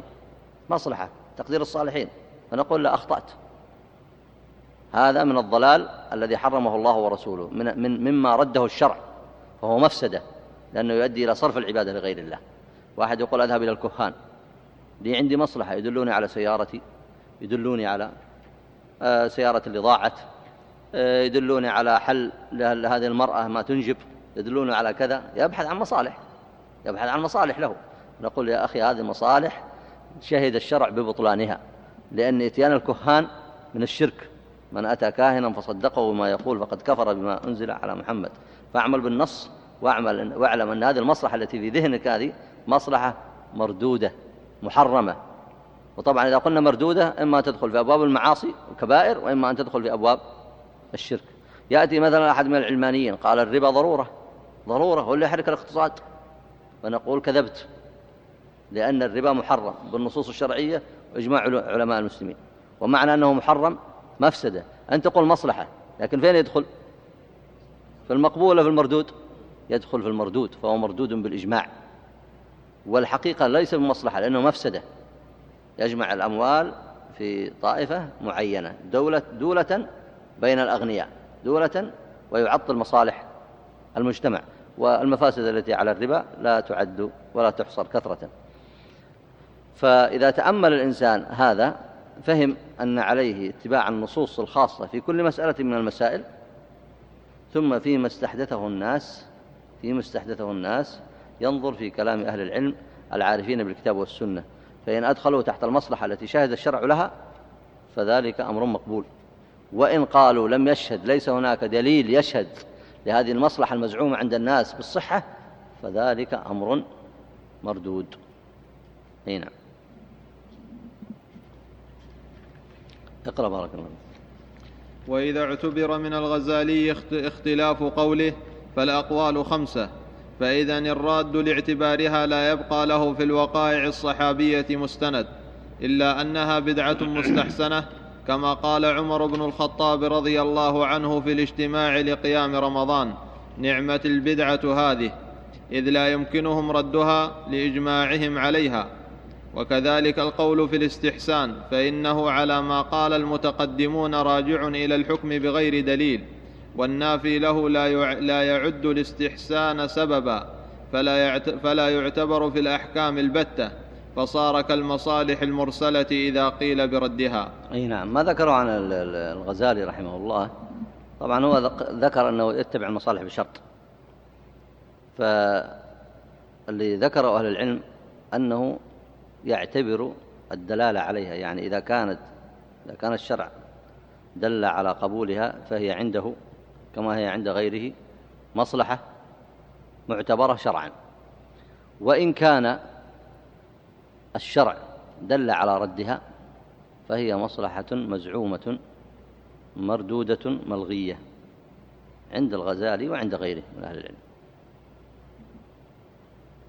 مصلحة تقدير الصالحين. فنقول لا أخطأت. هذا من الضلال الذي حرمه الله ورسوله من, من مما رده الشرع فهو مفسدة لأنه يؤدي إلى صرف العبادة لغير الله. واحد يقول أذهب إلى الكهان. لي عندي مصلحة يدلوني على سيارتي يدلوني على آه، سيارة اللي ضاعت آه، يدلوني على حل لهذه المرأة ما تنجب يدلوني على كذا. يبحث عن مصالح. يبحث عن مصالح له. نقول يا أخي هذه مصالح شهد الشرع ببطلانها لأن إتيان الكهان من الشرك. من أتى كاهنا فصدقه بما يقول فقد كفر بما أنزل على محمد. فاعمل بالنص واعمل واعلم أن هذه المصلحة التي في ذهنك هذه مصلحة مردودة محرمة. وطبعا إذا قلنا مردودة إما تدخل في أبواب المعاصي والكبائر وإما أن تدخل في أبواب الشرك. يأتي مثلا أحد من العلمانيين قال الربا ضرورة. ضرورة هو اللي يحرك الاقتصاد. فنقول كذبت لأن الربا محرم بالنصوص الشرعية وإجماع علماء المسلمين. ومعنى أنه محرم مفسدة. أن تقول مصلحة لكن فين يدخل؟ في المقبول في المردود؟ يدخل في المردود فهو مردود بالإجماع. والحقيقة ليس بمصلحة لأنه مفسدة. يجمع الأموال في طائفة معينة دولة, دولة بين الأغنياء دولة ويعطل مصالح المجتمع. والمفاسد التي على الربا لا تعد ولا تحصر كثرة. فإذا تأمل الإنسان هذا فهم أن عليه اتباع النصوص الخاصة في كل مسألة من المسائل ثم فيما استحدثه الناس فيما استحدثه الناس ينظر في كلام أهل العلم العارفين بالكتاب والسنة. فإن أدخلوا تحت المصلحة التي شهد الشرع لها فذلك أمر مقبول. وإن قالوا لم يشهد ليس هناك دليل يشهد. لهذه المصلحة المزعومة عند الناس بالصحة فذلك أمر مردود. هنا نعم. اقرأ بارك الله وإذا اعتبر من الغزالي اختلاف قوله فالأقوال خمسة. فإذا الراد لاعتبارها لا يبقى له في الوقائع الصحابية مستند إلا أنها بدعة مستحسنة كما قال عمر بن الخطاب رضي الله عنه في الاجتماع لقيام رمضان نعمة البدعة هذه إذ لا يمكنهم ردها لإجماعهم عليها. وكذلك القول في الاستحسان فإنه على ما قال المتقدمون راجع إلى الحكم بغير دليل والنافي له لا يعد الاستحسان سببا فلا يعتبر في الأحكام البتة. فصار كالمصالح المرسلة إذا قيل بردها. أي نعم. ما ذكروا عن الغزالي رحمه الله. طبعا هو ذكر أنه يتبع المصالح بشرط. فاللي ذكره أهل العلم أنه يعتبر الدلالة عليها. يعني إذا كانت إذا كان الشرع دل على قبولها فهي عنده كما هي عند غيره مصلحة معتبرة شرعا. وإن كان الشرع دل على ردها فهي مصلحة مزعومة مردودة ملغية عند الغزالي وعند غيره من أهل العلم.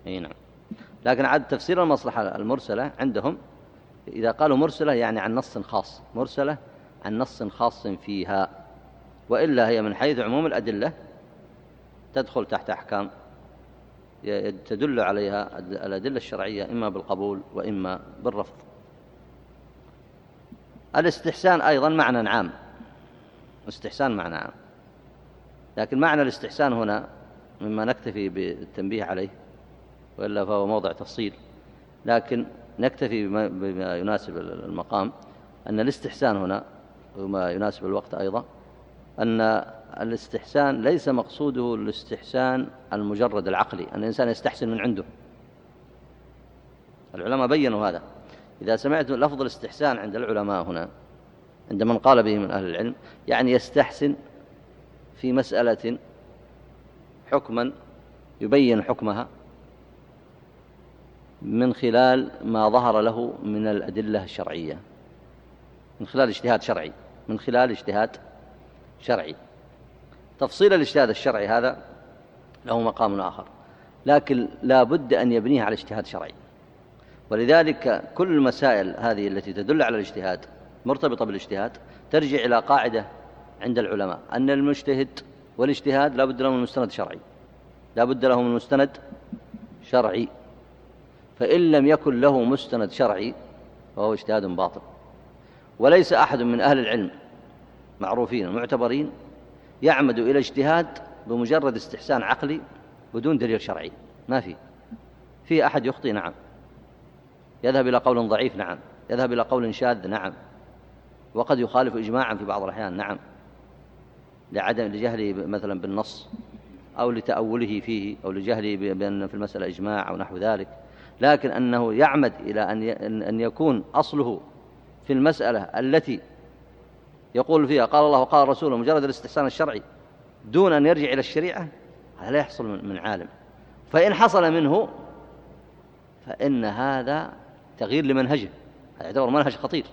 أي نعم. لكن عاد تفسير المصلحة المرسلة عندهم إذا قالوا مرسلة يعني عن نص خاص مرسلة عن نص خاص فيها وإلا هي من حيث عموم الأدلة تدخل تحت أحكام تدل عليها الأدلة الشرعية إما بالقبول وإما بالرفض. الاستحسان أيضا معنى عام. استحسان معنى عام. لكن معنى الاستحسان هنا مما نكتفي بالتنبيه عليه وإلا فهو موضع تفصيل. لكن نكتفي بما يناسب المقام أن الاستحسان هنا وما يناسب الوقت أيضا أن الاستحسان ليس مقصوده الاستحسان المجرد العقلي. أن الإنسان يستحسن من عنده. العلماء بينوا هذا. إذا سمعت لفظ الاستحسان عند العلماء هنا عند من قال به من أهل العلم يعني يستحسن في مسألة حكما يبين حكمها من خلال ما ظهر له من الأدلة الشرعية. من خلال اجتهاد شرعي. من خلال اجتهاد شرعي. تفصيل الاجتهاد الشرعي هذا له مقام آخر لكن لا بد أن يبنيه على اجتهاد شرعي. ولذلك كل المسائل هذه التي تدل على الاجتهاد مرتبطة بالاجتهاد ترجع إلى قاعدة عند العلماء أن المجتهد والاجتهاد لا بد له من مستند شرعي. لا بد له من مستند شرعي. فإن لم يكن له مستند شرعي فهو اجتهاد باطل. وليس أحد من أهل العلم معروفين ومعتبرين يعمد إلى اجتهاد بمجرد استحسان عقلي بدون دليل شرعي. ما في. في أحد يخطي؟ نعم. يذهب إلى قول ضعيف؟ نعم. يذهب إلى قول شاذ؟ نعم. وقد يخالف إجماعا في بعض الأحيان؟ نعم. لعدم لجهله مثلا بالنص أو لتأوله فيه أو لجهله بأن في المسألة إجماع أو نحو ذلك. لكن أنه يعمد إلى أن أن يكون أصله في المسألة التي يقول فيها قال الله وقال رسوله مجرد الاستحسان الشرعي دون أن يرجع إلى الشريعة هذا لا يحصل من عالم. فإن حصل منه فإن هذا تغيير لمنهجه هذا يعتبر منهج خطير.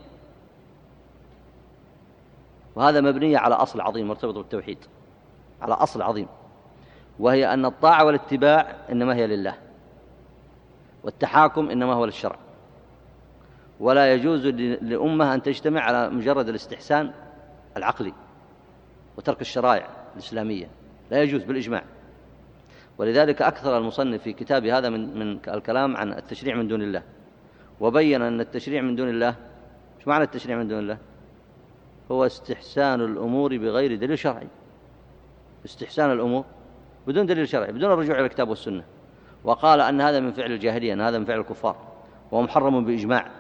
وهذا مبني على أصل عظيم مرتبط بالتوحيد على أصل عظيم. وهي أن الطاعة والاتباع إنما هي لله والتحاكم إنما هو للشرع. ولا يجوز لأمة أن تجتمع على مجرد الاستحسان العقلي وترك الشرائع الإسلامية. لا يجوز بالإجماع. ولذلك أكثر المصنف في كتاب هذا من, من الكلام عن التشريع من دون الله. وبين أن التشريع من دون الله شو معنى التشريع من دون الله؟ هو استحسان الأمور بغير دليل شرعي. استحسان الأمور بدون دليل شرعي بدون الرجوع إلى الكتاب والسنة. وقال أن هذا من فعل الجاهلية أن هذا من فعل الكفار. وهو محرم بإجماع.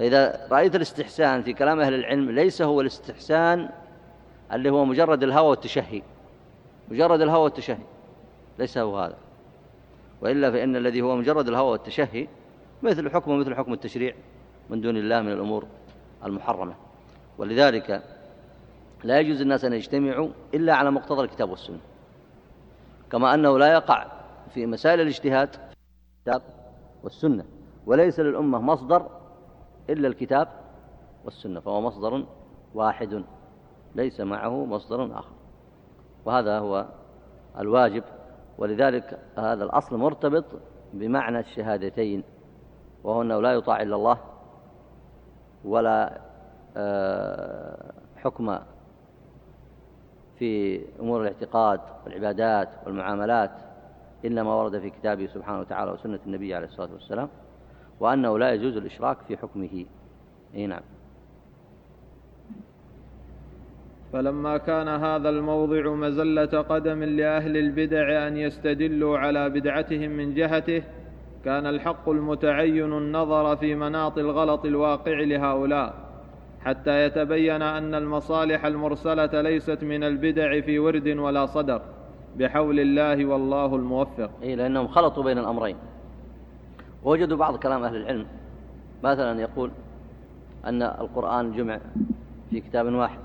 فإذا رأيت الاستحسان في كلام أهل العلم ليس هو الاستحسان اللي هو مجرد الهوى والتشهي. مجرد الهوى والتشهي. ليس هو هذا. وإلا فإن الذي هو مجرد الهوى والتشهي مثل حكمه مثل حكم التشريع من دون الله من الأمور المحرمة. ولذلك لا يجوز الناس أن يجتمعوا إلا على مقتضى الكتاب والسنة. كما أنه لا يقع في مسائل الاجتهاد الكتاب والسنة. وليس للأمة مصدر إلا الكتاب والسنة فهو مصدر واحد ليس معه مصدر آخر. وهذا هو الواجب. ولذلك هذا الأصل مرتبط بمعنى الشهادتين وهو أنه لا يطاع إلا الله ولا آه، حكم في أمور الاعتقاد والعبادات والمعاملات إلا ما ورد في كتابه سبحانه وتعالى وسنة النبي عليه الصلاة والسلام. وأنه لا يجوز الإشراك في حكمه. أي نعم. فلما كان هذا الموضع مزلة قدم لأهل البدع أن يستدلوا على بدعتهم من جهته كان الحق المتعين النظر في مناط الغلط الواقع لهؤلاء حتى يتبين أن المصالح المرسلة ليست من البدع في ورد ولا صدر بحول الله والله الموفق. إيه لأنهم خلطوا بين الأمرين. ووجدوا بعض كلام أهل العلم. مثلا يقول أن القرآن جمع في كتاب واحد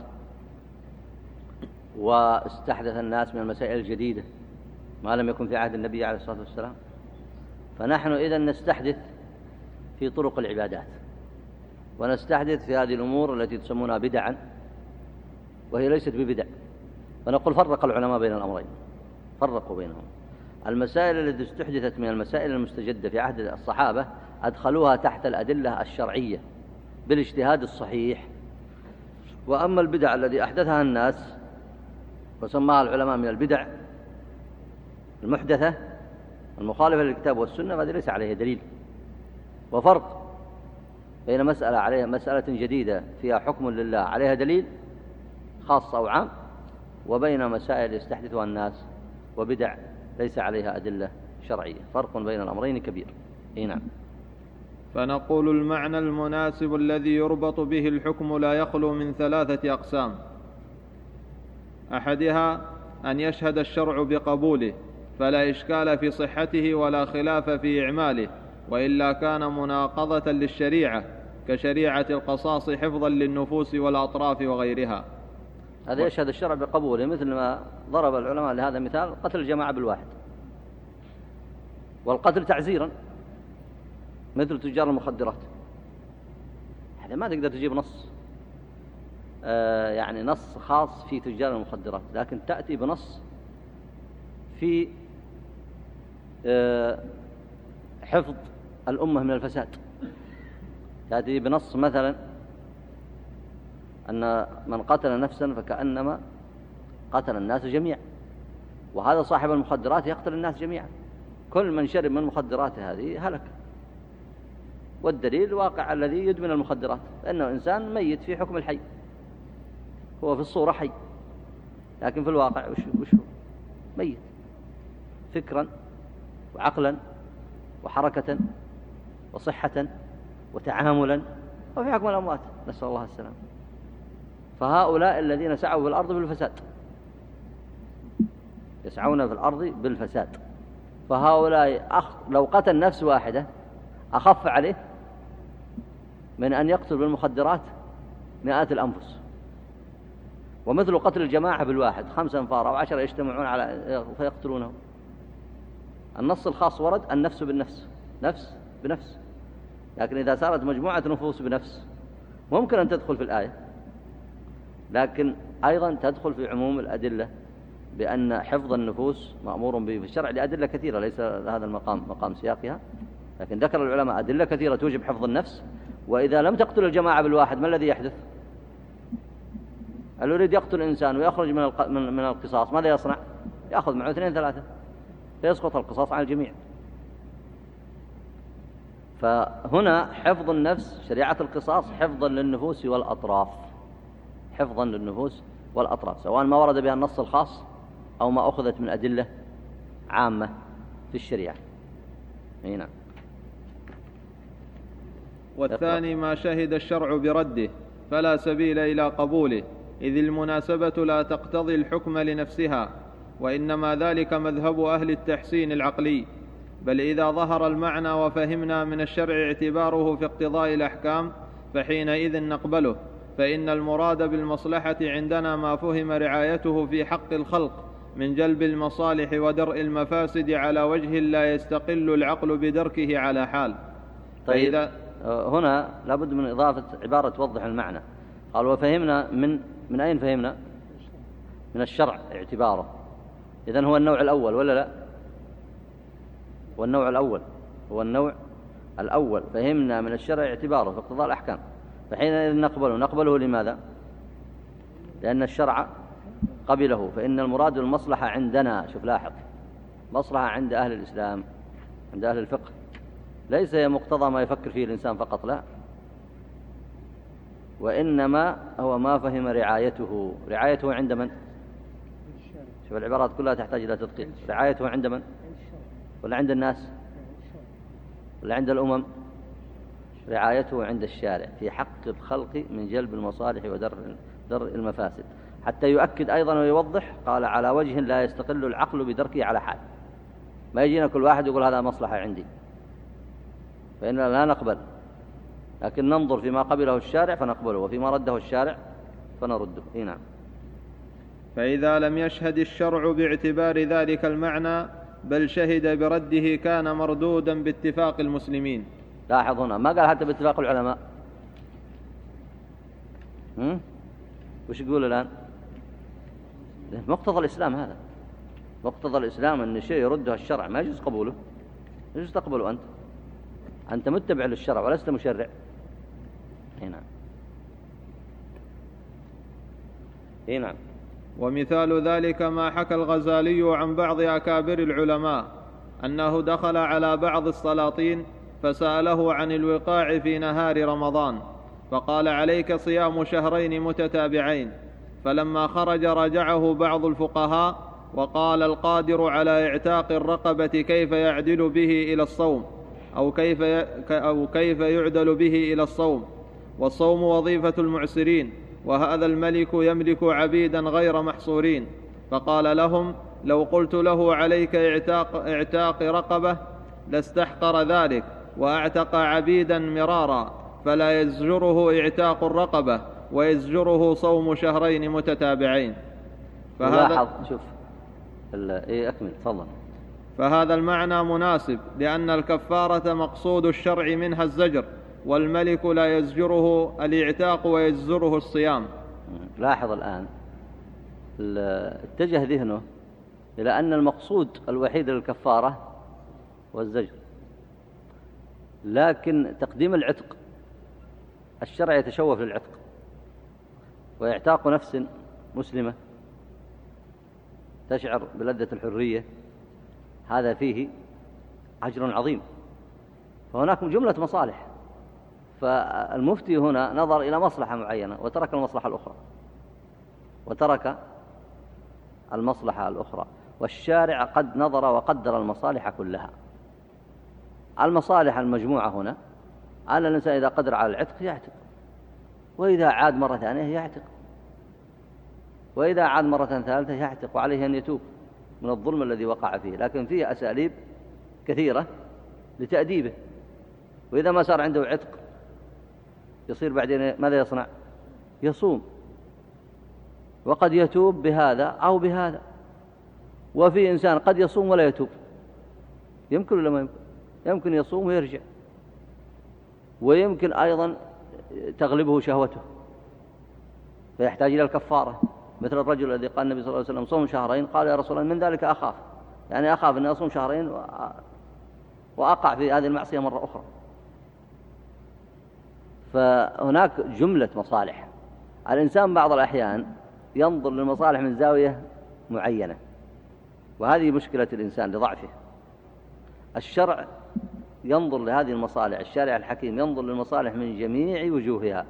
واستحدث الناس من المسائل الجديدة ما لم يكن في عهد النبي عليه الصلاة والسلام. فنحن إذا نستحدث في طرق العبادات ونستحدث في هذه الأمور التي تسمونها بدعا وهي ليست ببدع. فنقول فرق العلماء بين الأمرين. فرقوا بينهم. المسائل التي استحدثت من المسائل المستجدة في عهد الصحابة أدخلوها تحت الأدلة الشرعية بالاجتهاد الصحيح. وأما البدع الذي أحدثها الناس وسماها العلماء من البدع المحدثة المخالفة للكتاب والسنة فهذه ليس عليها دليل. وفرق بين مسألة عليها مسألة جديدة فيها حكم لله عليها دليل خاص أو عام وبين مسائل يستحدثها الناس وبدع ليس عليها أدلة شرعية. فرق بين الأمرين كبير. إي نعم. فنقول المعنى المناسب الذي يربط به الحكم لا يخلو من ثلاثة أقسام. أحدها أن يشهد الشرع بقبوله فلا إشكال في صحته ولا خلاف في إعماله وإلا كان مناقضة للشريعة كشريعة القصاص حفظا للنفوس والأطراف وغيرها. هذا يشهد الشرع بقبوله مثل ما ضرب العلماء لهذا مثال قتل الجماعة بالواحد. والقتل تعزيرا مثل تجار المخدرات. هذا ما تقدر تجيب نص آه يعني نص خاص في تجار المخدرات لكن تأتي بنص في آه حفظ الأمة من الفساد. تأتي بنص مثلا أن من قتل نفسا فكأنما قتل الناس جميعا. وهذا صاحب المخدرات يقتل الناس جميعا. كل من شرب من المخدرات هذه هلك. والدليل واقع الذي يدمن المخدرات لأنه إنسان ميت في حكم الحي. هو في الصورة حي. لكن في الواقع وش, هو؟ ميت. فكرا وعقلا وحركة وصحة وتعاملا. وفي حكم الأموات. نسأل الله السلام فهؤلاء الذين سعوا في الأرض بالفساد. يسعون في الأرض بالفساد. فهؤلاء أخ لو قتل نفس واحدة أخف عليه من أن يقتل بالمخدرات مئات الأنفس. ومثل قتل الجماعة بالواحد خمسة أنفار أو عشرة يجتمعون على فيقتلونه النص الخاص ورد النفس بالنفس نفس بنفس. لكن إذا صارت مجموعة نفوس بنفس ممكن أن تدخل في الآية. لكن أيضا تدخل في عموم الأدلة بأن حفظ النفوس مأمور به. في الشرع لأدلة كثيرة ليس هذا المقام مقام سياقها. لكن ذكر العلماء أدلة كثيرة توجب حفظ النفس. وإذا لم تقتل الجماعة بالواحد ما الذي يحدث؟ اللي يريد يقتل إنسان ويخرج من من القصاص؟ ماذا يصنع؟ يأخذ معه اثنين ثلاثة. فيسقط القصاص على الجميع. فهنا حفظ النفس شريعة القصاص حفظا للنفوس والأطراف. حفظا للنفوس والأطراف سواء ما ورد بها النص الخاص أو ما أخذت من أدلة عامة في الشريعة. نعم. والثاني ما شهد الشرع برده فلا سبيل إلى قبوله إذ المناسبة لا تقتضي الحكم لنفسها وإنما ذلك مذهب أهل التحسين العقلي. بل إذا ظهر المعنى وفهمنا من الشرع اعتباره في اقتضاء الأحكام فحينئذ نقبله. فإن المراد بالمصلحة عندنا ما فهم رعايته في حق الخلق من جلب المصالح ودرء المفاسد على وجه لا يستقل العقل بدركه على حال. طيب آه، هنا لابد من إضافة عبارة توضح المعنى. قال وفهمنا من من أين فهمنا؟ من الشرع اعتباره. إذن هو النوع الأول ولا لا؟ هو النوع الأول هو النوع الأول. فهمنا من الشرع اعتباره في اقتضاء الأحكام. فحينئذ نقبله نقبله لماذا؟ لأن الشرع قبله فإن المراد المصلحة عندنا شوف لاحظ مصلحة عند أهل الإسلام عند أهل الفقه. ليس هي مقتضى ما يفكر فيه الإنسان فقط لا. وإنما هو ما فهم رعايته. رعايته عند من؟ شوف العبارات كلها تحتاج إلى تدقيق. رعايته عند من؟ ولا عند الناس؟ ولا عند الأمم؟ رعايته عند الشارع في حق الخلق من جلب المصالح ودر المفاسد. حتى يؤكد أيضا ويوضح قال على وجه لا يستقل العقل بدركه على حال. ما يجينا كل واحد يقول هذا مصلحة عندي. فإننا لا نقبل. لكن ننظر فيما قبله الشارع فنقبله وفيما رده الشارع فنرده. إيه نعم. فإذا لم يشهد الشرع باعتبار ذلك المعنى بل شهد برده كان مردودا باتفاق المسلمين. لاحظ هنا ما قال حتى باتفاق العلماء. هم؟ وش يقول الآن؟ مقتضى الإسلام هذا. مقتضى الإسلام أن شيء يرده الشرع. ما يجوز قبوله. يجوز تقبله أنت. أنت متبع للشرع ولست مشرع. هنا هنا ومثال ذلك ما حكى الغزالي عن بعض أكابر العلماء أنه دخل على بعض السلاطين فسأله عن الوقاع في نهار رمضان فقال عليك صيام شهرين متتابعين. فلما خرج رجعه بعض الفقهاء وقال القادر على اعتاق الرقبة كيف يعدل به إلى الصوم أو كيف, أو كيف يعدل به إلى الصوم. والصوم وظيفة المعسرين وهذا الملك يملك عبيدا غير محصورين. فقال لهم لو قلت له عليك اعتاق, اعتاق رقبة لاستحقر ذلك. وأعتق عبيدا مرارا فلا يزجره اعتاق الرقبة ويزجره صوم شهرين متتابعين. فهذا شوف إيه أكمل تفضل. فهذا المعنى مناسب لأن الكفارة مقصود الشرع منها الزجر والملك لا يزجره الاعتاق ويزجره الصيام. لاحظ الآن اتجه ذهنه إلى أن المقصود الوحيد للكفارة هو الزجر. لكن تقديم العتق الشرع يتشوف للعتق وإعتاق نفس مسلمة تشعر بلذة الحرية هذا فيه أجر عظيم. فهناك جملة مصالح فالمفتي هنا نظر إلى مصلحة معينة وترك المصلحة الأخرى وترك المصلحة الأخرى والشارع قد نظر وقدر المصالح كلها. المصالح المجموعة هنا أن الإنسان إذا قدر على العتق يعتق وإذا عاد مرة ثانية يعتق وإذا عاد مرة ثالثة يعتق وعليه أن يتوب من الظلم الذي وقع فيه. لكن فيه أساليب كثيرة لتأديبه. وإذا ما صار عنده عتق يصير بعدين ماذا يصنع؟ يصوم. وقد يتوب بهذا أو بهذا. وفي إنسان قد يصوم ولا يتوب. يمكن ولا ما يمكن؟ يمكن يصوم ويرجع. ويمكن أيضا تغلبه شهوته. فيحتاج إلى الكفارة. مثل الرجل الذي قال النبي صلى الله عليه وسلم صوم شهرين قال يا رسول الله من ذلك أخاف؟ يعني أخاف أن أصوم شهرين وأقع في هذه المعصية مرة أخرى. فهناك جملة مصالح. الإنسان بعض الأحيان ينظر للمصالح من زاوية معينة وهذه مشكلة الإنسان لضعفه. الشرع ينظر لهذه المصالح الشارع الحكيم ينظر للمصالح من جميع وجوهها.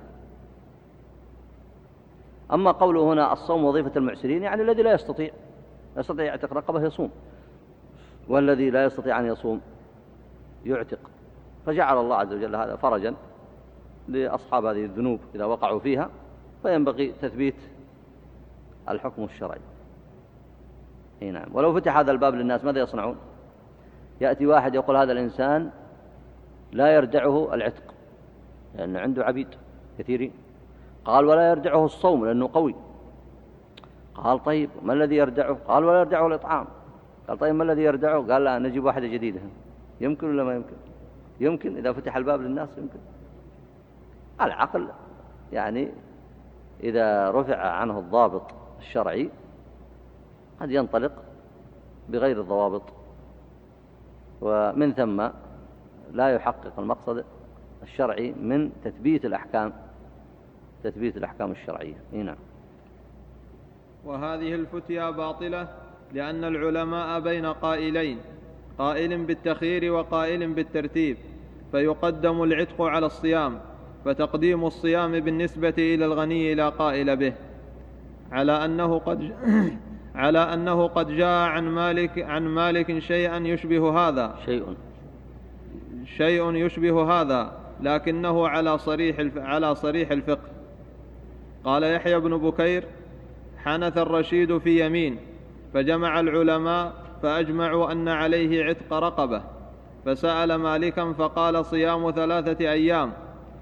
أما قوله هنا الصوم وظيفة المعسرين يعني الذي لا يستطيع يستطيع يعتق رقبة يصوم. والذي لا يستطيع أن يصوم يعتق. فجعل الله عز وجل هذا فرجا لأصحاب هذه الذنوب إذا وقعوا فيها فينبغي تثبيت الحكم الشرعي. إي نعم. ولو فتح هذا الباب للناس ماذا يصنعون؟ يأتي واحد يقول هذا الإنسان لا يردعه العتق لأن عنده عبيد كثيرين قال ولا يردعه الصوم لأنه قوي. قال طيب ما الذي يردعه؟ قال ولا يردعه الإطعام. قال طيب ما الذي يردعه؟ قال لا نجيب واحدة جديدة. يمكن ولا ما يمكن؟ يمكن إذا فتح الباب للناس يمكن. العقل يعني إذا رفع عنه الضابط الشرعي قد ينطلق بغير الضوابط. ومن ثم لا يحقق المقصد الشرعي من تثبيت الأحكام تثبيت الأحكام الشرعية. نعم. وهذه الفتيا باطلة لأن العلماء بين قائلين قائل بالتخيير وقائل بالترتيب فيقدم العتق على الصيام فتقديم الصيام بالنسبة إلى الغني لا قائل به. على أنه قد [coughs] على أنه قد جاء عن مالك عن مالك شيئا يشبه هذا. شيء. شيء يشبه هذا لكنه على صريح على صريح الفقه. قال يحيى بن بكير حنث الرشيد في يمين فجمع العلماء فأجمعوا أن عليه عتق رقبة فسأل مالكا فقال صيام ثلاثة أيام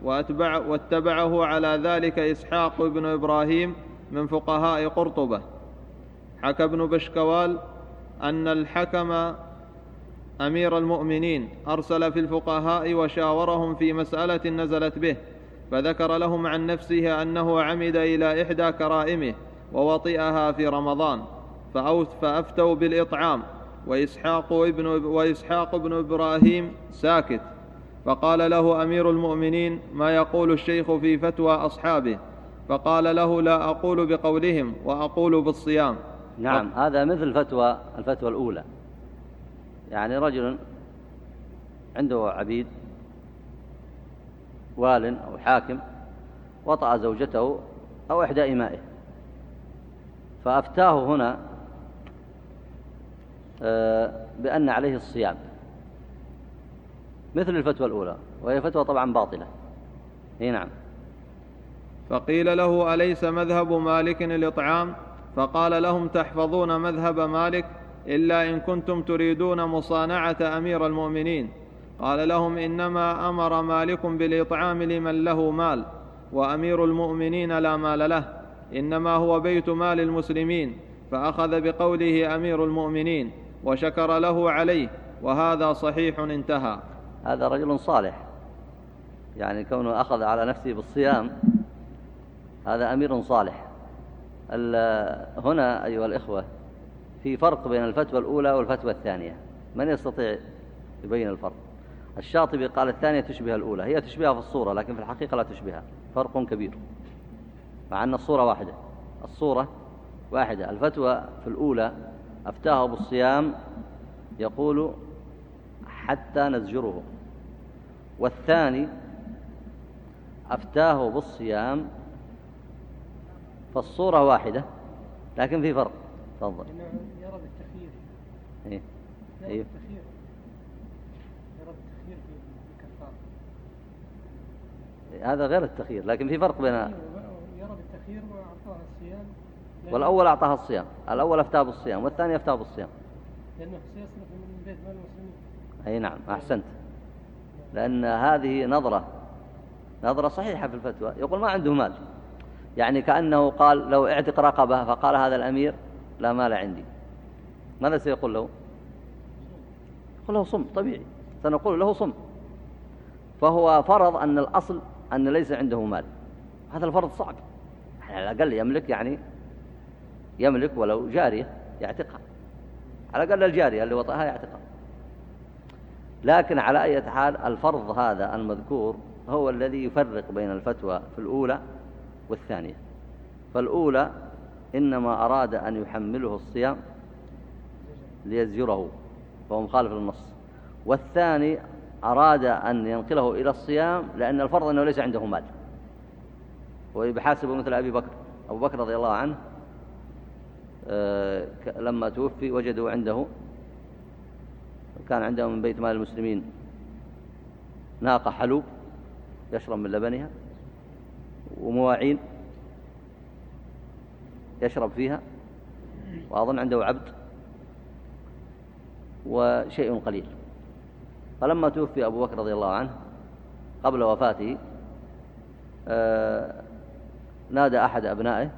وأتبع واتبعه على ذلك إسحاق بن إبراهيم من فقهاء قرطبة. حكى ابن بشكوال أن الحكم أمير المؤمنين أرسل في الفقهاء وشاورهم في مسألة نزلت به فذكر لهم عن نفسه أنه عمد إلى إحدى كرائمه ووطئها في رمضان فأفتوا بالإطعام وإسحاق ابن, وإسحاق ابن إبراهيم ساكت فقال له أمير المؤمنين ما يقول الشيخ في فتوى أصحابه فقال له لا أقول بقولهم وأقول بالصيام نعم. هذا مثل الفتوى الفتوى الأولى يعني رجل عنده عبيد وال أو حاكم وطأ زوجته أو إحدى إمائه. فأفتاه هنا آه، بأن عليه الصيام. مثل الفتوى الأولى وهي فتوى طبعا باطلة. إي نعم. فقيل له أليس مذهب مالك الإطعام فقال لهم تحفظون مذهب مالك؟ إلا إن كنتم تريدون مصانعة أمير المؤمنين. قال لهم إنما أمر مالك بالإطعام لمن له مال وأمير المؤمنين لا مال له إنما هو بيت مال المسلمين. فأخذ بقوله أمير المؤمنين وشكر له عليه وهذا صحيح انتهى. هذا رجل صالح. يعني كونه أخذ على نفسه بالصيام هذا أمير صالح. هنا أيها الإخوة في فرق بين الفتوى الأولى والفتوى الثانية. من يستطيع يبين الفرق؟ الشاطبي قال الثانية تشبه الأولى هي تشبهها في الصورة لكن في الحقيقة لا تشبهها. فرق كبير مع أن الصورة واحدة. الصورة واحدة. الفتوى في الأولى أفتاه بالصيام يقول حتى نزجره. والثاني أفتاه بالصيام فالصورة واحدة لكن في فرق. تفضل. يرى بالتخيير إيه. أيوه يرى بالتخيير في الكفار. هذا غير التخيير لكن في فرق بين يرى بالتخيير واعطاها الصيام. والأول أعطاها الصيام الأول أفتاه بالصيام والثاني أفتاه بالصيام. لأنه سيصرف من بيت مال المسلمين. أي نعم أحسنت. لأن هذه نظرة نظرة صحيحة في الفتوى. يقول ما عنده مال. يعني كأنه قال لو اعتق رقبة فقال هذا الأمير لا مال عندي. ماذا سيقول له؟ يقول له صم طبيعي. سنقول له صم. فهو فرض أن الأصل أن ليس عنده مال. هذا الفرض صعب. على الأقل يملك يعني يملك ولو جارية يعتقها. على الأقل الجارية اللي وطئها يعتقها. لكن على أي حال الفرض هذا المذكور هو الذي يفرق بين الفتوى في الأولى والثانية. فالأولى إنما أراد أن يحمله الصيام ليزجره فهو مخالف للنص. والثاني أراد أن ينقله إلى الصيام لأن الفرض أنه ليس عنده مال. ويبحاسبه مثل أبي بكر. أبو بكر رضي الله عنه آه، لما توفي وجدوا عنده كان عنده من بيت مال المسلمين ناقة حلوب يشرب من لبنها ومواعين. يشرب فيها وأظن عنده عبد وشيء قليل. فلما توفي أبو بكر رضي الله عنه قبل وفاته آه، نادى أحد أبنائه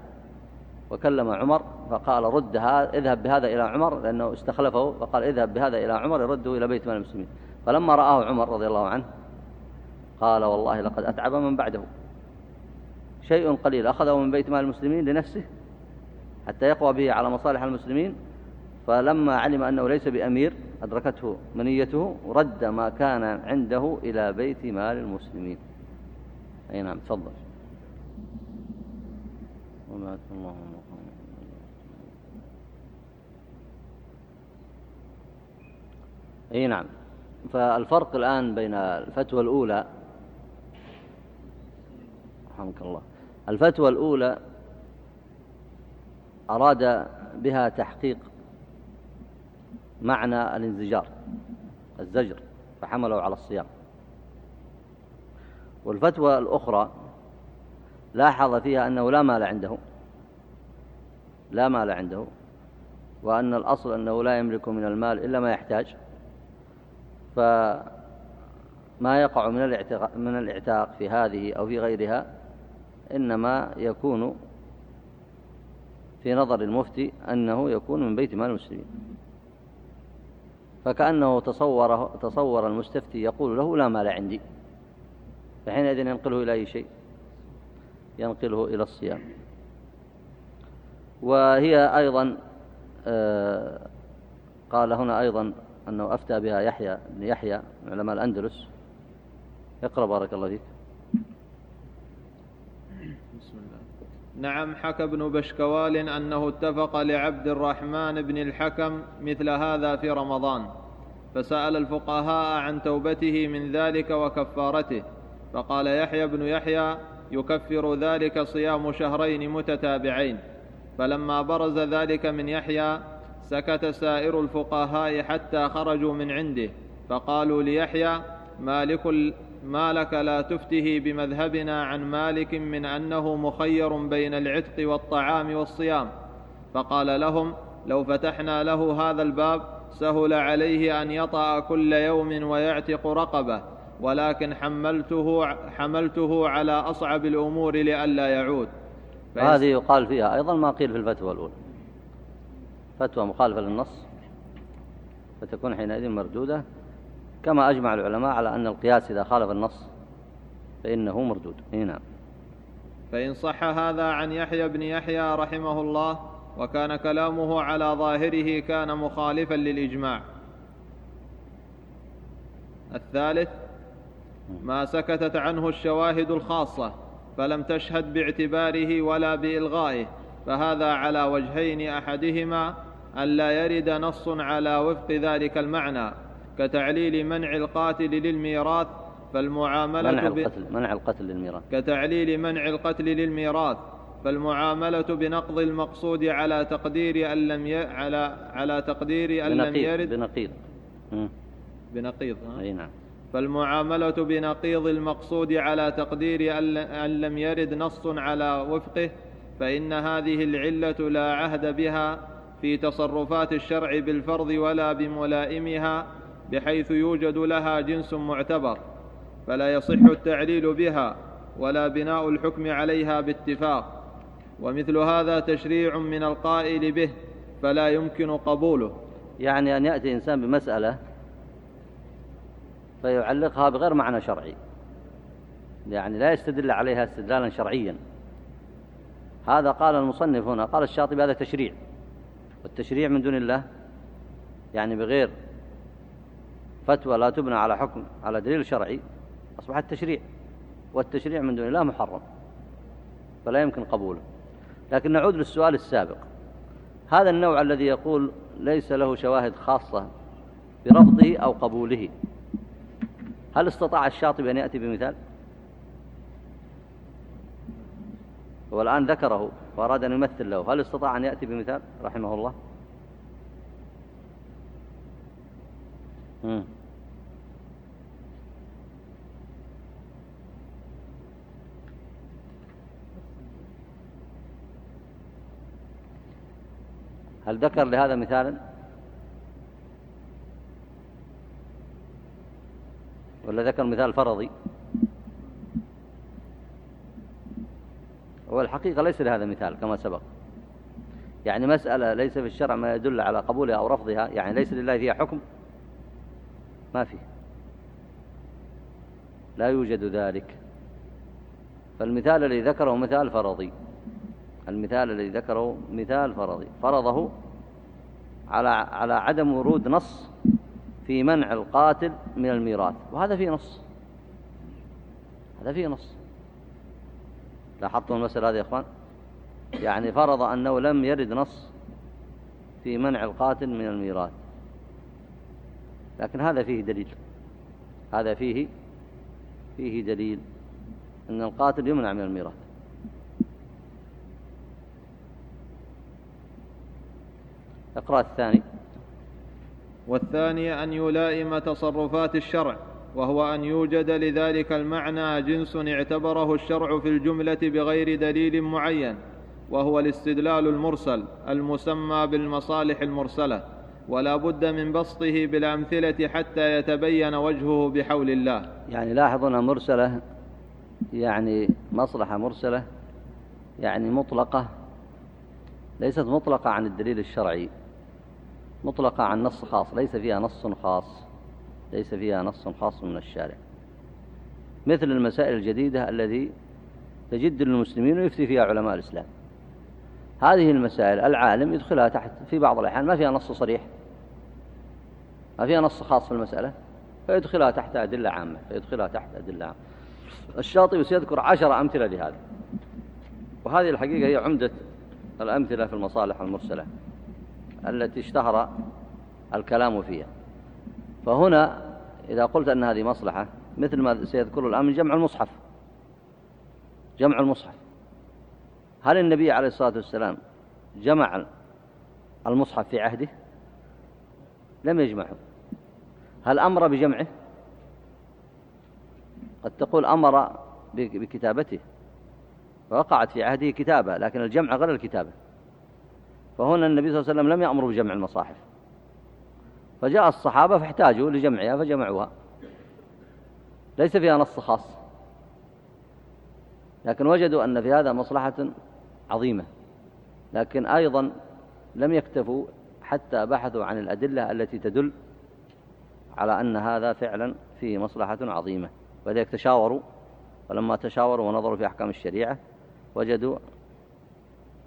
وكلم عمر فقال رد هذا اذهب بهذا إلى عمر لأنه استخلفه فقال اذهب بهذا إلى عمر يرده إلى بيت مال المسلمين فلما رآه عمر رضي الله عنه قال والله لقد أتعب من بعده شيء قليل أخذه من بيت مال المسلمين لنفسه حتى يقوى به على مصالح المسلمين. فلما علم أنه ليس بأمير أدركته منيته رد ما كان عنده إلى بيت مال المسلمين. أي نعم تفضل. وما الله أي نعم. فالفرق الآن بين الفتوى الأولى رحمك الله الفتوى الأولى أراد بها تحقيق معنى الانزجار الزجر فحملوا على الصيام. والفتوى الأخرى لاحظ فيها أنه لا مال عنده لا مال عنده وأن الأصل أنه لا يملك من المال إلا ما يحتاج فما يقع من الاعتاق في هذه أو في غيرها إنما يكون في نظر المفتي أنه يكون من بيت مال المسلمين. فكأنه تصور, تصور المستفتي يقول له لا مال عندي. فحينئذ ينقله إلى أي شيء؟ ينقله إلى الصيام. وهي أيضا آه، قال هنا أيضا أنه أفتى بها يحيى بن يحيى من علماء الأندلس اقرأ بارك الله فيك بسم الله نعم حكى ابن بشكوال أنه اتفق لعبد الرحمن بن الحكم مثل هذا في رمضان فسأل الفقهاء عن توبته من ذلك وكفارته فقال يحيى بن يحيى يكفر ذلك صيام شهرين متتابعين فلما برز ذلك من يحيى سكت سائر الفقهاء حتى خرجوا من عنده فقالوا ليحيى مالك ما لك لا تفته بمذهبنا عن مالك من أنه مخير بين العتق والطعام والصيام. فقال لهم لو فتحنا له هذا الباب سهل عليه أن يطأ كل يوم ويعتق رقبة. ولكن حملته حملته على أصعب الأمور لئلا يعود. هذه يقال فيها أيضا ما قيل في الفتوى الأولى. فتوى مخالفة للنص. فتكون حينئذ مردودة. كما أجمع العلماء على أن القياس إذا خالف النص فإنه مردود. نعم. فإن صح هذا عن يحيى بن يحيى رحمه الله وكان كلامه على ظاهره كان مخالفا للإجماع. الثالث ما سكتت عنه الشواهد الخاصة فلم تشهد باعتباره ولا بإلغائه فهذا على وجهين أحدهما أن لا يرد نص على وفق ذلك المعنى. كتعليل منع القاتل للميراث فالمعاملة منع القتل, منع القتل للميراث. كتعليل منع القتل للميراث فالمعاملة بنقض المقصود على تقدير أن لم ي... على على تقدير أن لم يرد. بنقيض. بنقيض أي نعم. فالمعاملة بنقيض المقصود على تقدير أن لم يرد نص على وفقه فإن هذه العلة لا عهد بها في تصرفات الشرع بالفرض ولا بملائمها بحيث يوجد لها جنس معتبر فلا يصح التعليل بها ولا بناء الحكم عليها باتفاق. ومثل هذا تشريع من القائل به فلا يمكن قبوله. يعني أن يأتي إنسان بمسألة فيعلقها بغير معنى شرعي. يعني لا يستدل عليها استدلالا شرعيا. هذا قال المصنف هنا قال الشاطبي هذا تشريع. والتشريع من دون الله؟ يعني بغير فتوى لا تبنى على حكم على دليل شرعي أصبح التشريع والتشريع من دون الله محرم فلا يمكن قبوله. لكن نعود للسؤال السابق. هذا النوع الذي يقول ليس له شواهد خاصة برفضه أو قبوله هل استطاع الشاطبي أن يأتي بمثال؟ هو الآن ذكره وأراد أن يمثل له هل استطاع أن يأتي بمثال رحمه الله؟ مم. هل ذكر لهذا مثالا؟ ولا ذكر مثال فرضي؟ هو الحقيقة ليس لهذا مثال كما سبق. يعني مسألة ليس في الشرع ما يدل على قبولها أو رفضها يعني ليس لله فيها حكم؟ ما فيه. لا يوجد ذلك. فالمثال الذي ذكره مثال فرضي. المثال الذي ذكره مثال فرضي. فرضه على على عدم ورود نص في منع القاتل من الميراث. وهذا فيه نص. هذا فيه نص. لاحظتم المسألة هذه يا إخوان؟ يعني فرض أنه لم يرد نص في منع القاتل من الميراث. لكن هذا فيه دليل. هذا فيه فيه دليل أن القاتل يمنع من الميراث. اقرأ الثاني. والثاني أن يلائم تصرفات الشرع وهو أن يوجد لذلك المعنى جنس اعتبره الشرع في الجملة بغير دليل معين وهو الاستدلال المرسل المسمى بالمصالح المرسلة ولا بد من بسطه بالأمثلة حتى يتبين وجهه بحول الله. يعني لاحظوا مرسلة يعني مصلحة مرسلة يعني مطلقة ليست مطلقة عن الدليل الشرعي. مطلقة عن نص خاص ليس فيها نص خاص ليس فيها نص خاص من الشارع. مثل المسائل الجديدة التي تجد للمسلمين ويفتي فيها علماء الإسلام. هذه المسائل العالم يدخلها تحت في بعض الأحيان ما فيها نص صريح ما فيها نص خاص في المسألة فيدخلها تحت أدلة عامة فيدخلها تحت أدلة عامة. الشاطبي سيذكر عشر أمثلة لهذا وهذه الحقيقة هي عمدة الأمثلة في المصالح المرسلة. التي اشتهر الكلام فيها. فهنا إذا قلت أن هذه مصلحة مثل ما سيذكر الآن من جمع المصحف. جمع المصحف. هل النبي عليه الصلاة والسلام جمع المصحف في عهده؟ لم يجمعه. هل أمر بجمعه؟ قد تقول أمر بكتابته. وقعت في عهده كتابة لكن الجمع غير الكتابة. فهنا النبي صلى الله عليه وسلم لم يأمر بجمع المصاحف. فجاء الصحابة فاحتاجوا لجمعها فجمعوها. ليس فيها نص خاص. لكن وجدوا أن في هذا مصلحة عظيمة. لكن أيضا لم يكتفوا حتى بحثوا عن الأدلة التي تدل على أن هذا فعلا فيه مصلحة عظيمة. وذلك تشاوروا. ولما تشاوروا ونظروا في أحكام الشريعة وجدوا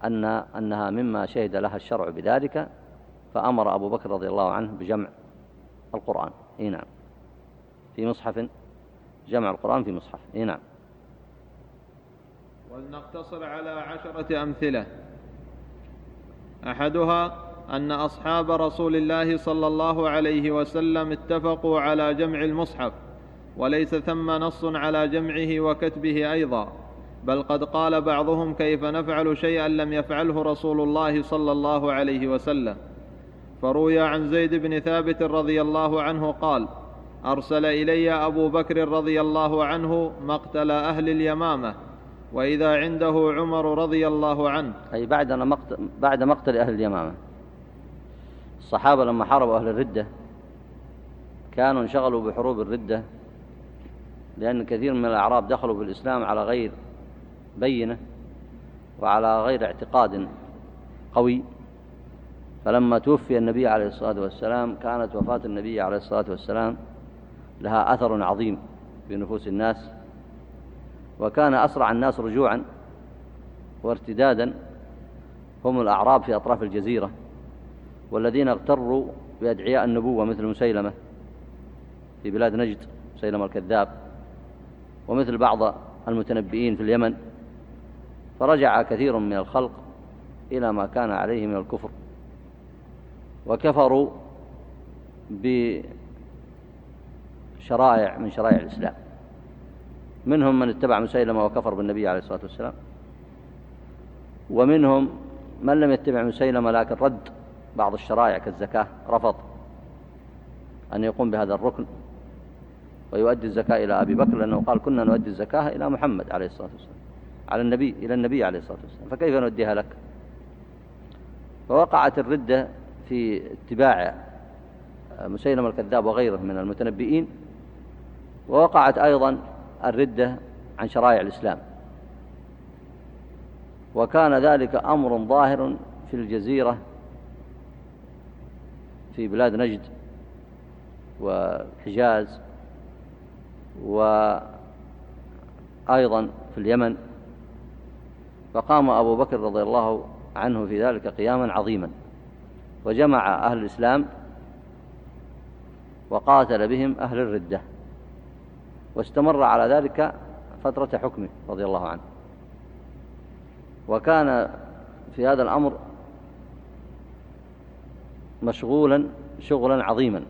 أن أنها مما شهد لها الشرع بذلك فأمر أبو بكر رضي الله عنه بجمع القرآن. إيه نعم. في مصحف جمع القرآن في مصحف. إيه نعم. ولنقتصر على عشرة أمثلة. أحدها أن أصحاب رسول الله صلى الله عليه وسلم اتفقوا على جمع المصحف وليس ثم نص على جمعه وكتبه أيضا. بل قد قال بعضهم كيف نفعل شيئا لم يفعله رسول الله صلى الله عليه وسلم. فروي عن زيد بن ثابت رضي الله عنه قال أرسل إلي أبو بكر رضي الله عنه مقتل أهل اليمامة وإذا عنده عمر رضي الله عنه. أي بعد مقتل بعد مقتل أهل اليمامة. الصحابة لما حاربوا أهل الردة كانوا انشغلوا بحروب الردة لأن كثير من الأعراب دخلوا في الاسلام على غير بينة وعلى غير اعتقاد قوي. فلما توفي النبي عليه الصلاة والسلام كانت وفاة النبي عليه الصلاة والسلام لها أثر عظيم في نفوس الناس وكان أسرع الناس رجوعا وارتدادا. هم الأعراب في أطراف الجزيرة والذين اغتروا بأدعياء النبوة مثل مسيلمة في بلاد نجد مسيلمة الكذاب ومثل بعض المتنبئين في اليمن. فرجع كثير من الخلق إلى ما كان عليه من الكفر وكفروا بشرائع من شرائع الإسلام. منهم من اتبع مسيلمة وكفر بالنبي عليه الصلاة والسلام ومنهم من لم يتبع مسيلمة لكن رد بعض الشرائع كالزكاة رفض أن يقوم بهذا الركن ويؤدي الزكاة إلى أبي بكر لأنه قال كنا نؤدي الزكاة إلى محمد عليه الصلاة والسلام. على النبي إلى النبي عليه الصلاة والسلام. فكيف نؤديها لك؟ فوقعت الردة في اتباع مسيلم الكذاب وغيره من المتنبئين ووقعت أيضا الردة عن شرائع الإسلام. وكان ذلك أمر ظاهر في الجزيرة في بلاد نجد والحجاز وأيضا في اليمن. فقام أبو بكر رضي الله عنه في ذلك قياما عظيما وجمع أهل الإسلام وقاتل بهم أهل الردة واستمر على ذلك فترة حكمه رضي الله عنه. وكان في هذا الأمر مشغولا شغلا عظيما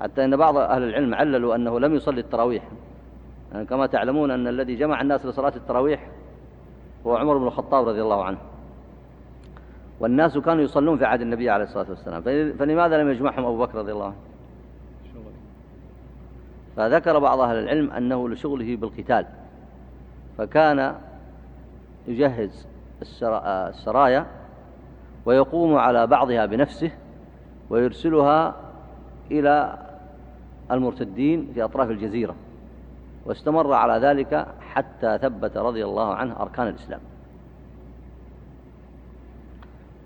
حتى أن بعض أهل العلم عللوا أنه لم يصلي التراويح. يعني كما تعلمون أن الذي جمع الناس لصلاة التراويح هو عمر بن الخطاب رضي الله عنه. والناس كانوا يصلون في عهد النبي عليه الصلاة والسلام. فلماذا لم يجمعهم أبو بكر رضي الله عنه؟ فذكر بعض أهل العلم أنه لشغله بالقتال. فكان يجهز السرايا ويقوم على بعضها بنفسه ويرسلها إلى المرتدين في أطراف الجزيرة. واستمر على ذلك حتى ثبت رضي الله عنه أركان الإسلام.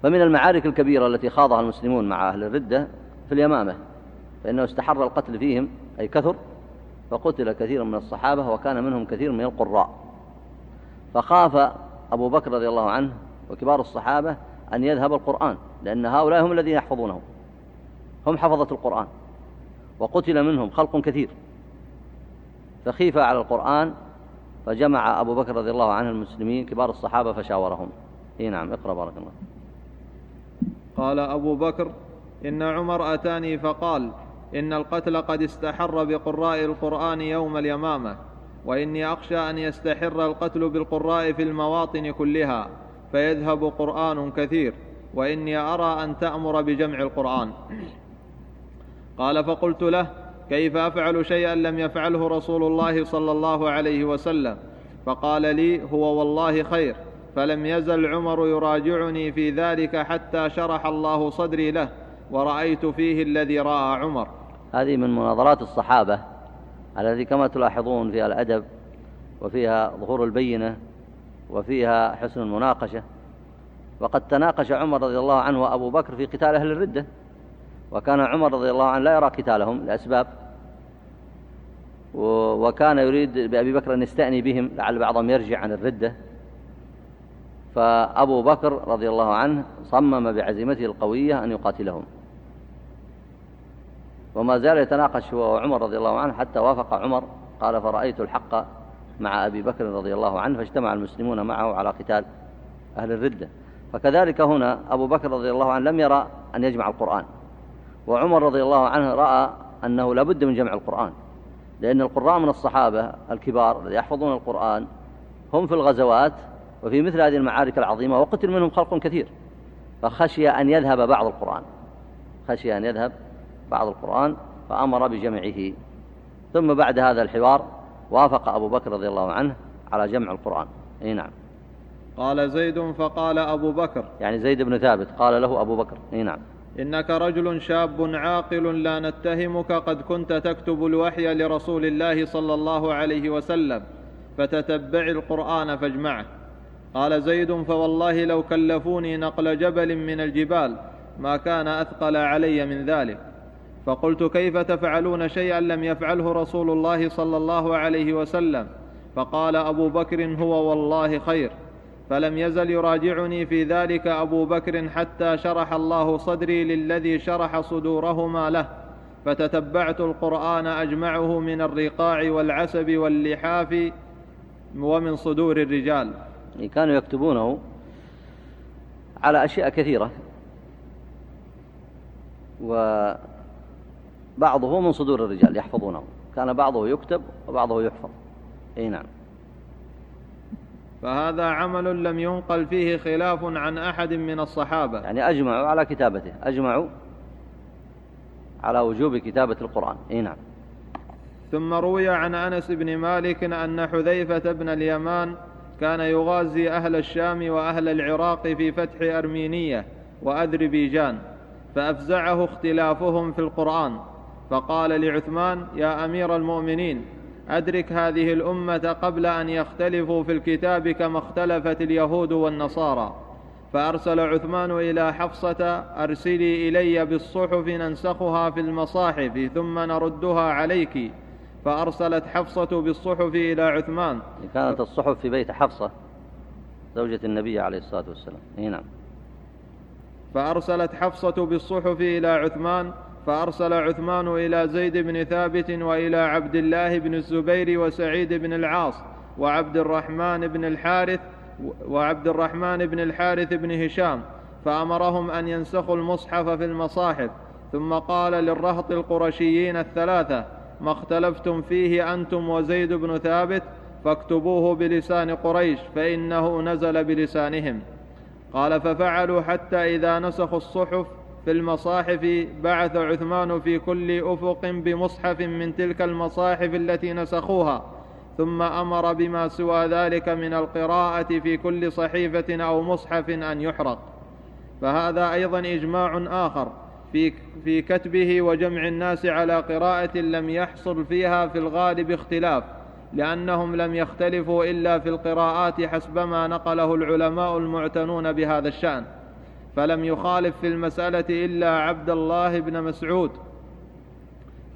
فمن المعارك الكبيرة التي خاضها المسلمون مع أهل الردة في اليمامة فإنه استحر القتل فيهم أي كثر فقتل كثير من الصحابة وكان منهم كثير من القراء. فخاف أبو بكر رضي الله عنه وكبار الصحابة أن يذهب القرآن لأن هؤلاء هم الذين يحفظونه. هم حفظة القرآن. وقتل منهم خلق كثير. فخيف على القرآن فجمع أبو بكر رضي الله عنه المسلمين كبار الصحابة فشاورهم. إيه نعم اقرأ بارك الله قال أبو بكر إن عمر أتاني فقال إن القتل قد استحر بقراء القرآن يوم اليمامة وإني أخشى أن يستحر القتل بالقراء في المواطن كلها فيذهب قرآن كثير وإني أرى أن تأمر بجمع القرآن. قال فقلت له كيف أفعل شيئا لم يفعله رسول الله صلى الله عليه وسلم؟ فقال لي هو والله خير فلم يزل عمر يراجعني في ذلك حتى شرح الله صدري له ورأيت فيه الذي رأى عمر. هذه من مناظرات الصحابة الذي كما تلاحظون فيها الأدب وفيها ظهور البينة وفيها حسن المناقشة. وقد تناقش عمر رضي الله عنه وأبو بكر في قتال أهل الردة. وكان عمر رضي الله عنه لا يرى قتالهم لأسباب. وكان يريد بأبي بكر أن يستأني بهم لعل بعضهم يرجع عن الردة. فأبو بكر رضي الله عنه صمم بعزيمته القوية أن يقاتلهم. وما زال يتناقش هو وعمر رضي الله عنه حتى وافق عمر قال فرأيت الحق مع أبي بكر رضي الله عنه فاجتمع المسلمون معه على قتال أهل الردة. فكذلك هنا أبو بكر رضي الله عنه لم يرى أن يجمع القرآن. وعمر رضي الله عنه رأى أنه لا بد من جمع القرآن لأن القراء من الصحابة الكبار الذي يحفظون القرآن هم في الغزوات وفي مثل هذه المعارك العظيمة وقتل منهم خلق كثير. فخشي أن يذهب بعض القرآن خشي أن يذهب بعض القرآن فأمر بجمعه. ثم بعد هذا الحوار وافق أبو بكر رضي الله عنه على جمع القرآن. أي نعم. قال زيد فقال أبو بكر. يعني زيد بن ثابت قال له أبو بكر. أي نعم. إنك رجل شاب عاقل لا نتهمك قد كنت تكتب الوحي لرسول الله صلى الله عليه وسلم فتتبع القرآن فاجمعه. قال زيد فوالله لو كلفوني نقل جبل من الجبال ما كان أثقل علي من ذلك. فقلت كيف تفعلون شيئا لم يفعله رسول الله صلى الله عليه وسلم؟ فقال أبو بكر هو والله خير. فلم يزل يراجعني في ذلك أبو بكر حتى شرح الله صدري للذي شرح صدورهما له فتتبعت القرآن أجمعه من الرقاع والعسب واللحاف ومن صدور الرجال. كانوا يكتبونه على أشياء كثيرة و بعضه من صدور الرجال يحفظونه. كان بعضه يكتب وبعضه يحفظ. اي نعم. فهذا عمل لم ينقل فيه خلاف عن أحد من الصحابة. يعني أجمعوا على كتابته أجمعوا على وجوب كتابة القرآن. إيه نعم. ثم روي عن أنس بن مالك أن حذيفة بن اليمان كان يغازي أهل الشام وأهل العراق في فتح أرمينية وأذربيجان فأفزعه اختلافهم في القرآن فقال لعثمان يا أمير المؤمنين أدرك هذه الأمة قبل أن يختلفوا في الكتاب كما اختلفت اليهود والنصارى. فأرسل عثمان إلى حفصة أرسلي إلي بالصحف ننسخها في المصاحف ثم نردها عليك. فأرسلت حفصة بالصحف إلى عثمان. كانت الصحف في بيت حفصة زوجة النبي عليه الصلاة والسلام. إيه نعم. فأرسلت حفصة بالصحف إلى عثمان. فأرسل عثمان إلى زيد بن ثابت وإلى عبد الله بن الزبير وسعيد بن العاص وعبد الرحمن بن الحارث وعبد الرحمن بن الحارث بن هشام فأمرهم أن ينسخوا المصحف في المصاحف. ثم قال للرهط القرشيين الثلاثة ما اختلفتم فيه أنتم وزيد بن ثابت فاكتبوه بلسان قريش فإنه نزل بلسانهم. قال ففعلوا حتى إذا نسخوا الصحف في المصاحف بعث عثمان في كل أفق بمصحف من تلك المصاحف التي نسخوها ثم أمر بما سوى ذلك من القراءة في كل صحيفة أو مصحف أن يحرق. فهذا أيضا إجماع آخر في في كتبه وجمع الناس على قراءة لم يحصل فيها في الغالب اختلاف لأنهم لم يختلفوا إلا في القراءات حسب ما نقله العلماء المعتنون بهذا الشأن. فلم يخالف في المسألة إلا عبد الله بن مسعود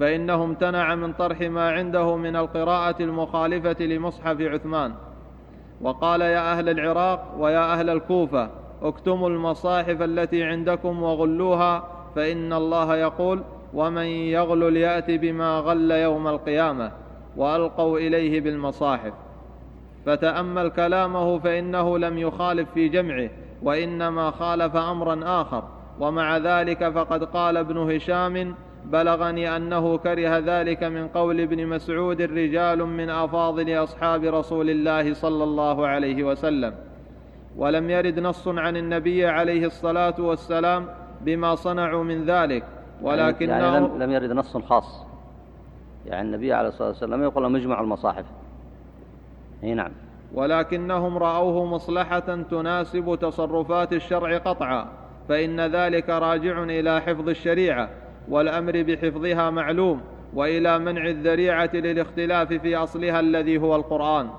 فإنه امتنع من طرح ما عنده من القراءة المخالفة لمصحف عثمان. وقال يا أهل العراق ويا أهل الكوفة اكتموا المصاحف التي عندكم وغلوها فإن الله يقول ومن يغل يأت بما غل يوم القيامة وألقوا إليه بالمصاحف. فتأمل كلامه فإنه لم يخالف في جمعه وإنما خالف أمرا آخر. ومع ذلك فقد قال ابن هشام بلغني أنه كره ذلك من قول ابن مسعود رجال من أفاضل أصحاب رسول الله صلى الله عليه وسلم. ولم يرد نص عن النبي عليه الصلاة والسلام بما صنعوا من ذلك. ولكنه يعني لم, لم يرد نص خاص. يعني النبي عليه الصلاة والسلام يقول اجمعوا المصاحف. إي نعم. ولكنهم رأوه مصلحة تناسب تصرفات الشرع قطعا فإن ذلك راجع إلى حفظ الشريعة والأمر بحفظها معلوم وإلى منع الذريعة للاختلاف في أصلها الذي هو القرآن.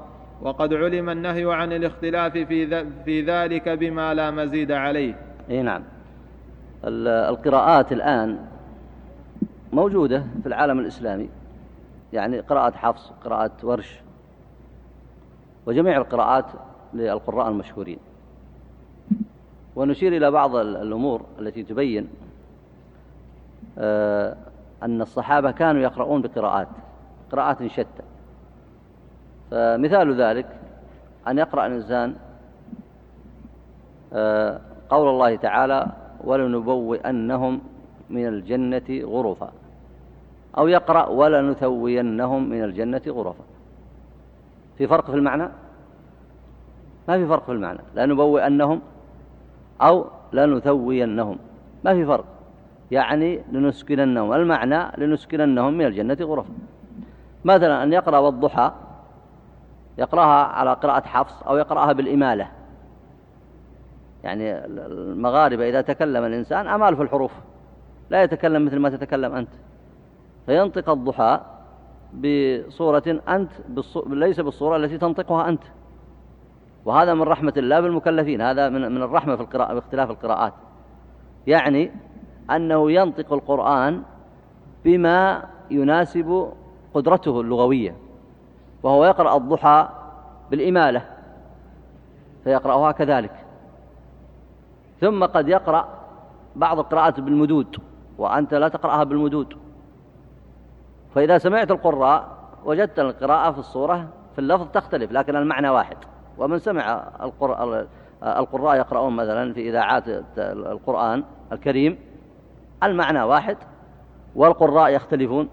وقد علم النهي عن الاختلاف في, في ذلك بما لا مزيد عليه. إي نعم. القراءات الآن موجودة في العالم الإسلامي. يعني قراءة حفص قراءة ورش. وجميع القراءات للقراء المشهورين. ونشير إلى بعض الأمور التي تبين آه، أن الصحابة كانوا يقرؤون بقراءات قراءات شتى. فمثال ذلك أن يقرأ الإنسان آه، قول الله تعالى ولنبوئنهم من الجنة غرفا. أو يقرأ ولنثوينهم من الجنة غرفا. في فرق في المعنى؟ ما في فرق في المعنى. لنبوئنهم أو لنثوينهم ما في فرق. يعني لنسكننهم. المعنى لنسكننهم من الجنة غرفا. مثلا أن يقرأ والضحى يقرأها على قراءة حفص أو يقرأها بالإمالة. يعني المغاربة إذا تكلم الإنسان أمال في الحروف. لا يتكلم مثل ما تتكلم أنت. فينطق الضحى بصورة أنت ليس بالصورة التي تنطقها أنت. وهذا من رحمة الله بالمكلفين هذا من من الرحمة في القراءة باختلاف القراءات. يعني أنه ينطق القرآن بما يناسب قدرته اللغوية وهو يقرأ الضحى بالإمالة فيقرأها كذلك. ثم قد يقرأ بعض القراءات بالمدود وأنت لا تقرأها بالمدود. فإذا سمعت القراء وجدت القراءة في الصورة في اللفظ تختلف لكن المعنى واحد. ومن سمع القراء يقرؤون مثلا في إذاعات القرآن الكريم المعنى واحد والقراء يختلفون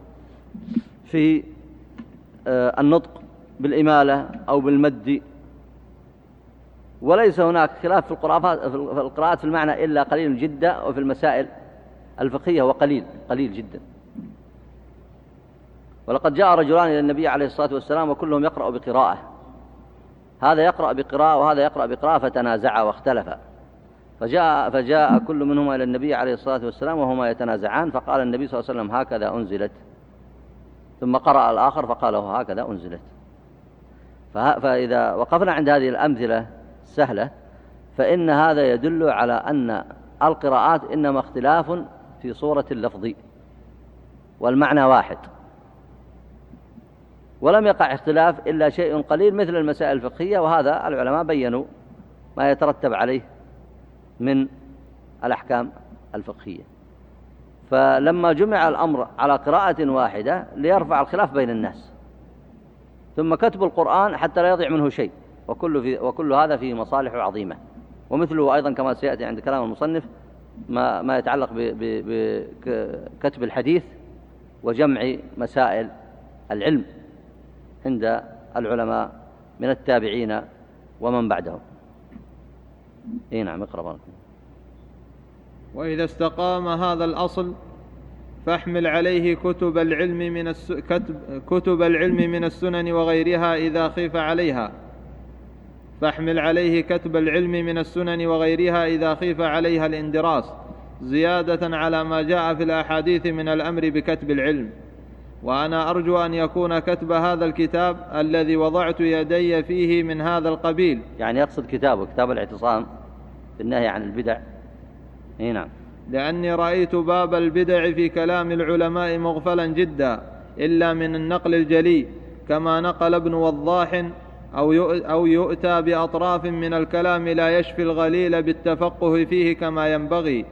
في آه، النطق بالإمالة أو بالمد. وليس هناك خلاف في القراءات في القراءات في المعنى إلا قليل جدا وفي المسائل الفقهية هو قليل قليل جدا. ولقد جاء رجلان إلى النبي عليه الصلاة والسلام وكلهم يقرأ بقراءة. هذا يقرأ بقراءة وهذا يقرأ بقراءة فتنازعا واختلفا فجاء, فجاء كل منهما إلى النبي عليه الصلاة والسلام وهما يتنازعان فقال النبي صلى الله عليه وسلم هكذا أنزلت. ثم قرأ الآخر فقال هكذا أنزلت. فإذا وقفنا عند هذه الأمثلة السهلة فإن هذا يدل على أن القراءات إنما اختلاف في صورة اللفظ والمعنى واحد. ولم يقع اختلاف إلا شيء قليل مثل المسائل الفقهية وهذا العلماء بينوا ما يترتب عليه من الأحكام الفقهية. فلما جمع الأمر على قراءة واحدة ليرفع الخلاف بين الناس. ثم كتب القرآن حتى لا يضيع منه شيء وكل, في وكل هذا فيه مصالح عظيمة. ومثله أيضا كما سيأتي عند كلام المصنف ما, ما يتعلق بكتب الحديث وجمع مسائل العلم. عند العلماء من التابعين ومن بعدهم. إي نعم اقرأ وإذا استقام هذا الأصل فاحمل عليه كتب العلم من. كتب... كتب العلم من السنن وغيرها إذا خيف عليها. فاحمل عليه كتب العلم من السنن وغيرها إذا خيف عليها الإندراس زيادة على ما جاء في الأحاديث من الأمر بكتب العلم. وأنا أرجو أن يكون كتب هذا الكتاب الذي وضعت يدي فيه من هذا القبيل. يعني يقصد كتابه كتاب الاعتصام في النهي عن البدع. إي نعم. لأني رأيت باب البدع في كلام العلماء مغفلا جدا إلا من النقل الجلي كما نقل ابن وضاح أو أو يؤتى بأطراف من الكلام لا يشفي الغليل بالتفقه فيه كما ينبغي.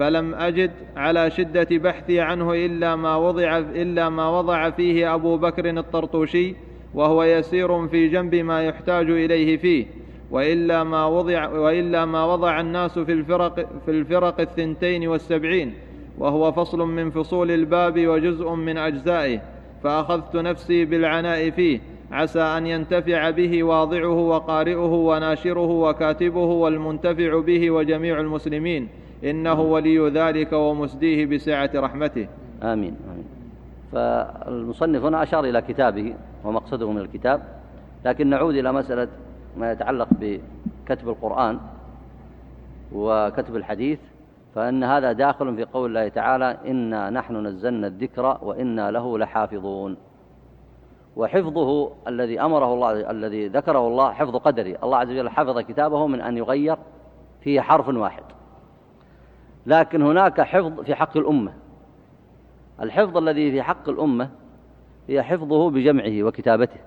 فلم أجد على شدة بحثي عنه إلا ما وضع إلا ما وضع فيه أبو بكر الطرطوشي وهو يسير في جنب ما يحتاج إليه فيه وإلا ما وضع وإلا ما وضع الناس في الفرق في الفرق الثنتين والسبعين وهو فصل من فصول الباب وجزء من أجزائه فأخذت نفسي بالعناء فيه عسى أن ينتفع به واضعه وقارئه وناشره وكاتبه والمنتفع به وجميع المسلمين إنه ولي ذلك ومسديه بسعة رحمته. آمين آمين. فالمصنف هنا أشار إلى كتابه ومقصده من الكتاب لكن نعود إلى مسألة ما يتعلق بكتب القرآن وكتب الحديث فإن هذا داخل في قول الله تعالى إنا نحن نزلنا الذكر وإنا له لحافظون وحفظه الذي أمره الله الذي ذكره الله حفظ قدري الله عز وجل حفظ كتابه من أن يغير فيه حرف واحد. لكن هناك حفظ في حق الأمة. الحفظ الذي في حق الأمة هي حفظه بجمعه وكتابته.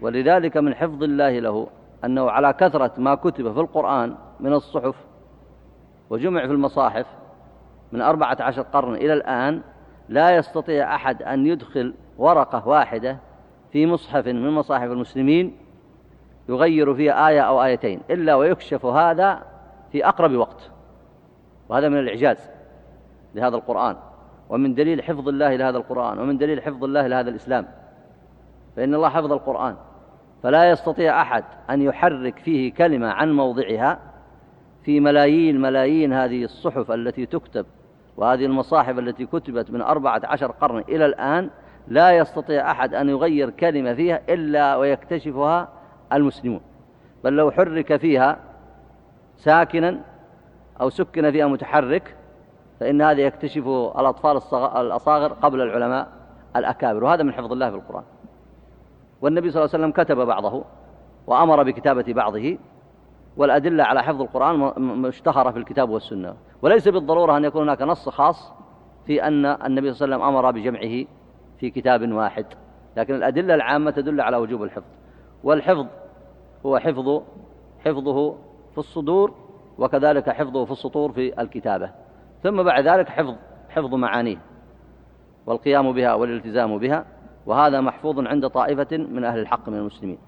ولذلك من حفظ الله له أنه على كثرة ما كتب في القرآن من الصحف وجمع في المصاحف من أربعة عشر قرن إلى الآن لا يستطيع أحد أن يدخل ورقة واحدة في مصحف من مصاحف المسلمين يغير فيها آية أو آيتين إلا ويكشف هذا في أقرب وقت. وهذا من الإعجاز لهذا القرآن ومن دليل حفظ الله لهذا القرآن ومن دليل حفظ الله لهذا الإسلام. فإن الله حفظ القرآن فلا يستطيع أحد أن يحرك فيه كلمة عن موضعها في ملايين ملايين هذه الصحف التي تكتب وهذه المصاحف التي كتبت من أربعة عشر قرن إلى الآن. لا يستطيع أحد أن يغير كلمة فيها إلا ويكتشفها المسلمون. بل لو حرك فيها ساكنا أو سكن فيها متحرك فإن هذا يكتشف الأطفال الأصاغر قبل العلماء الأكابر وهذا من حفظ الله في القرآن. والنبي صلى الله عليه وسلم كتب بعضه وأمر بكتابة بعضه والأدلة على حفظ القرآن مشتهرة في الكتاب والسنة. وليس بالضرورة أن يكون هناك نص خاص في أن النبي صلى الله عليه وسلم أمر بجمعه في كتاب واحد. لكن الأدلة العامة تدل على وجوب الحفظ. والحفظ هو حفظ حفظه في الصدور وكذلك حفظه في السطور في الكتابة. ثم بعد ذلك حفظ حفظ معانيه. والقيام بها والالتزام بها. وهذا محفوظ عند طائفة من أهل الحق من المسلمين.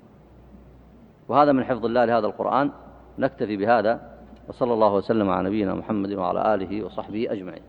وهذا من حفظ الله لهذا القرآن. نكتفي بهذا. وصلى الله وسلم على نبينا محمد وعلى آله وصحبه أجمعين.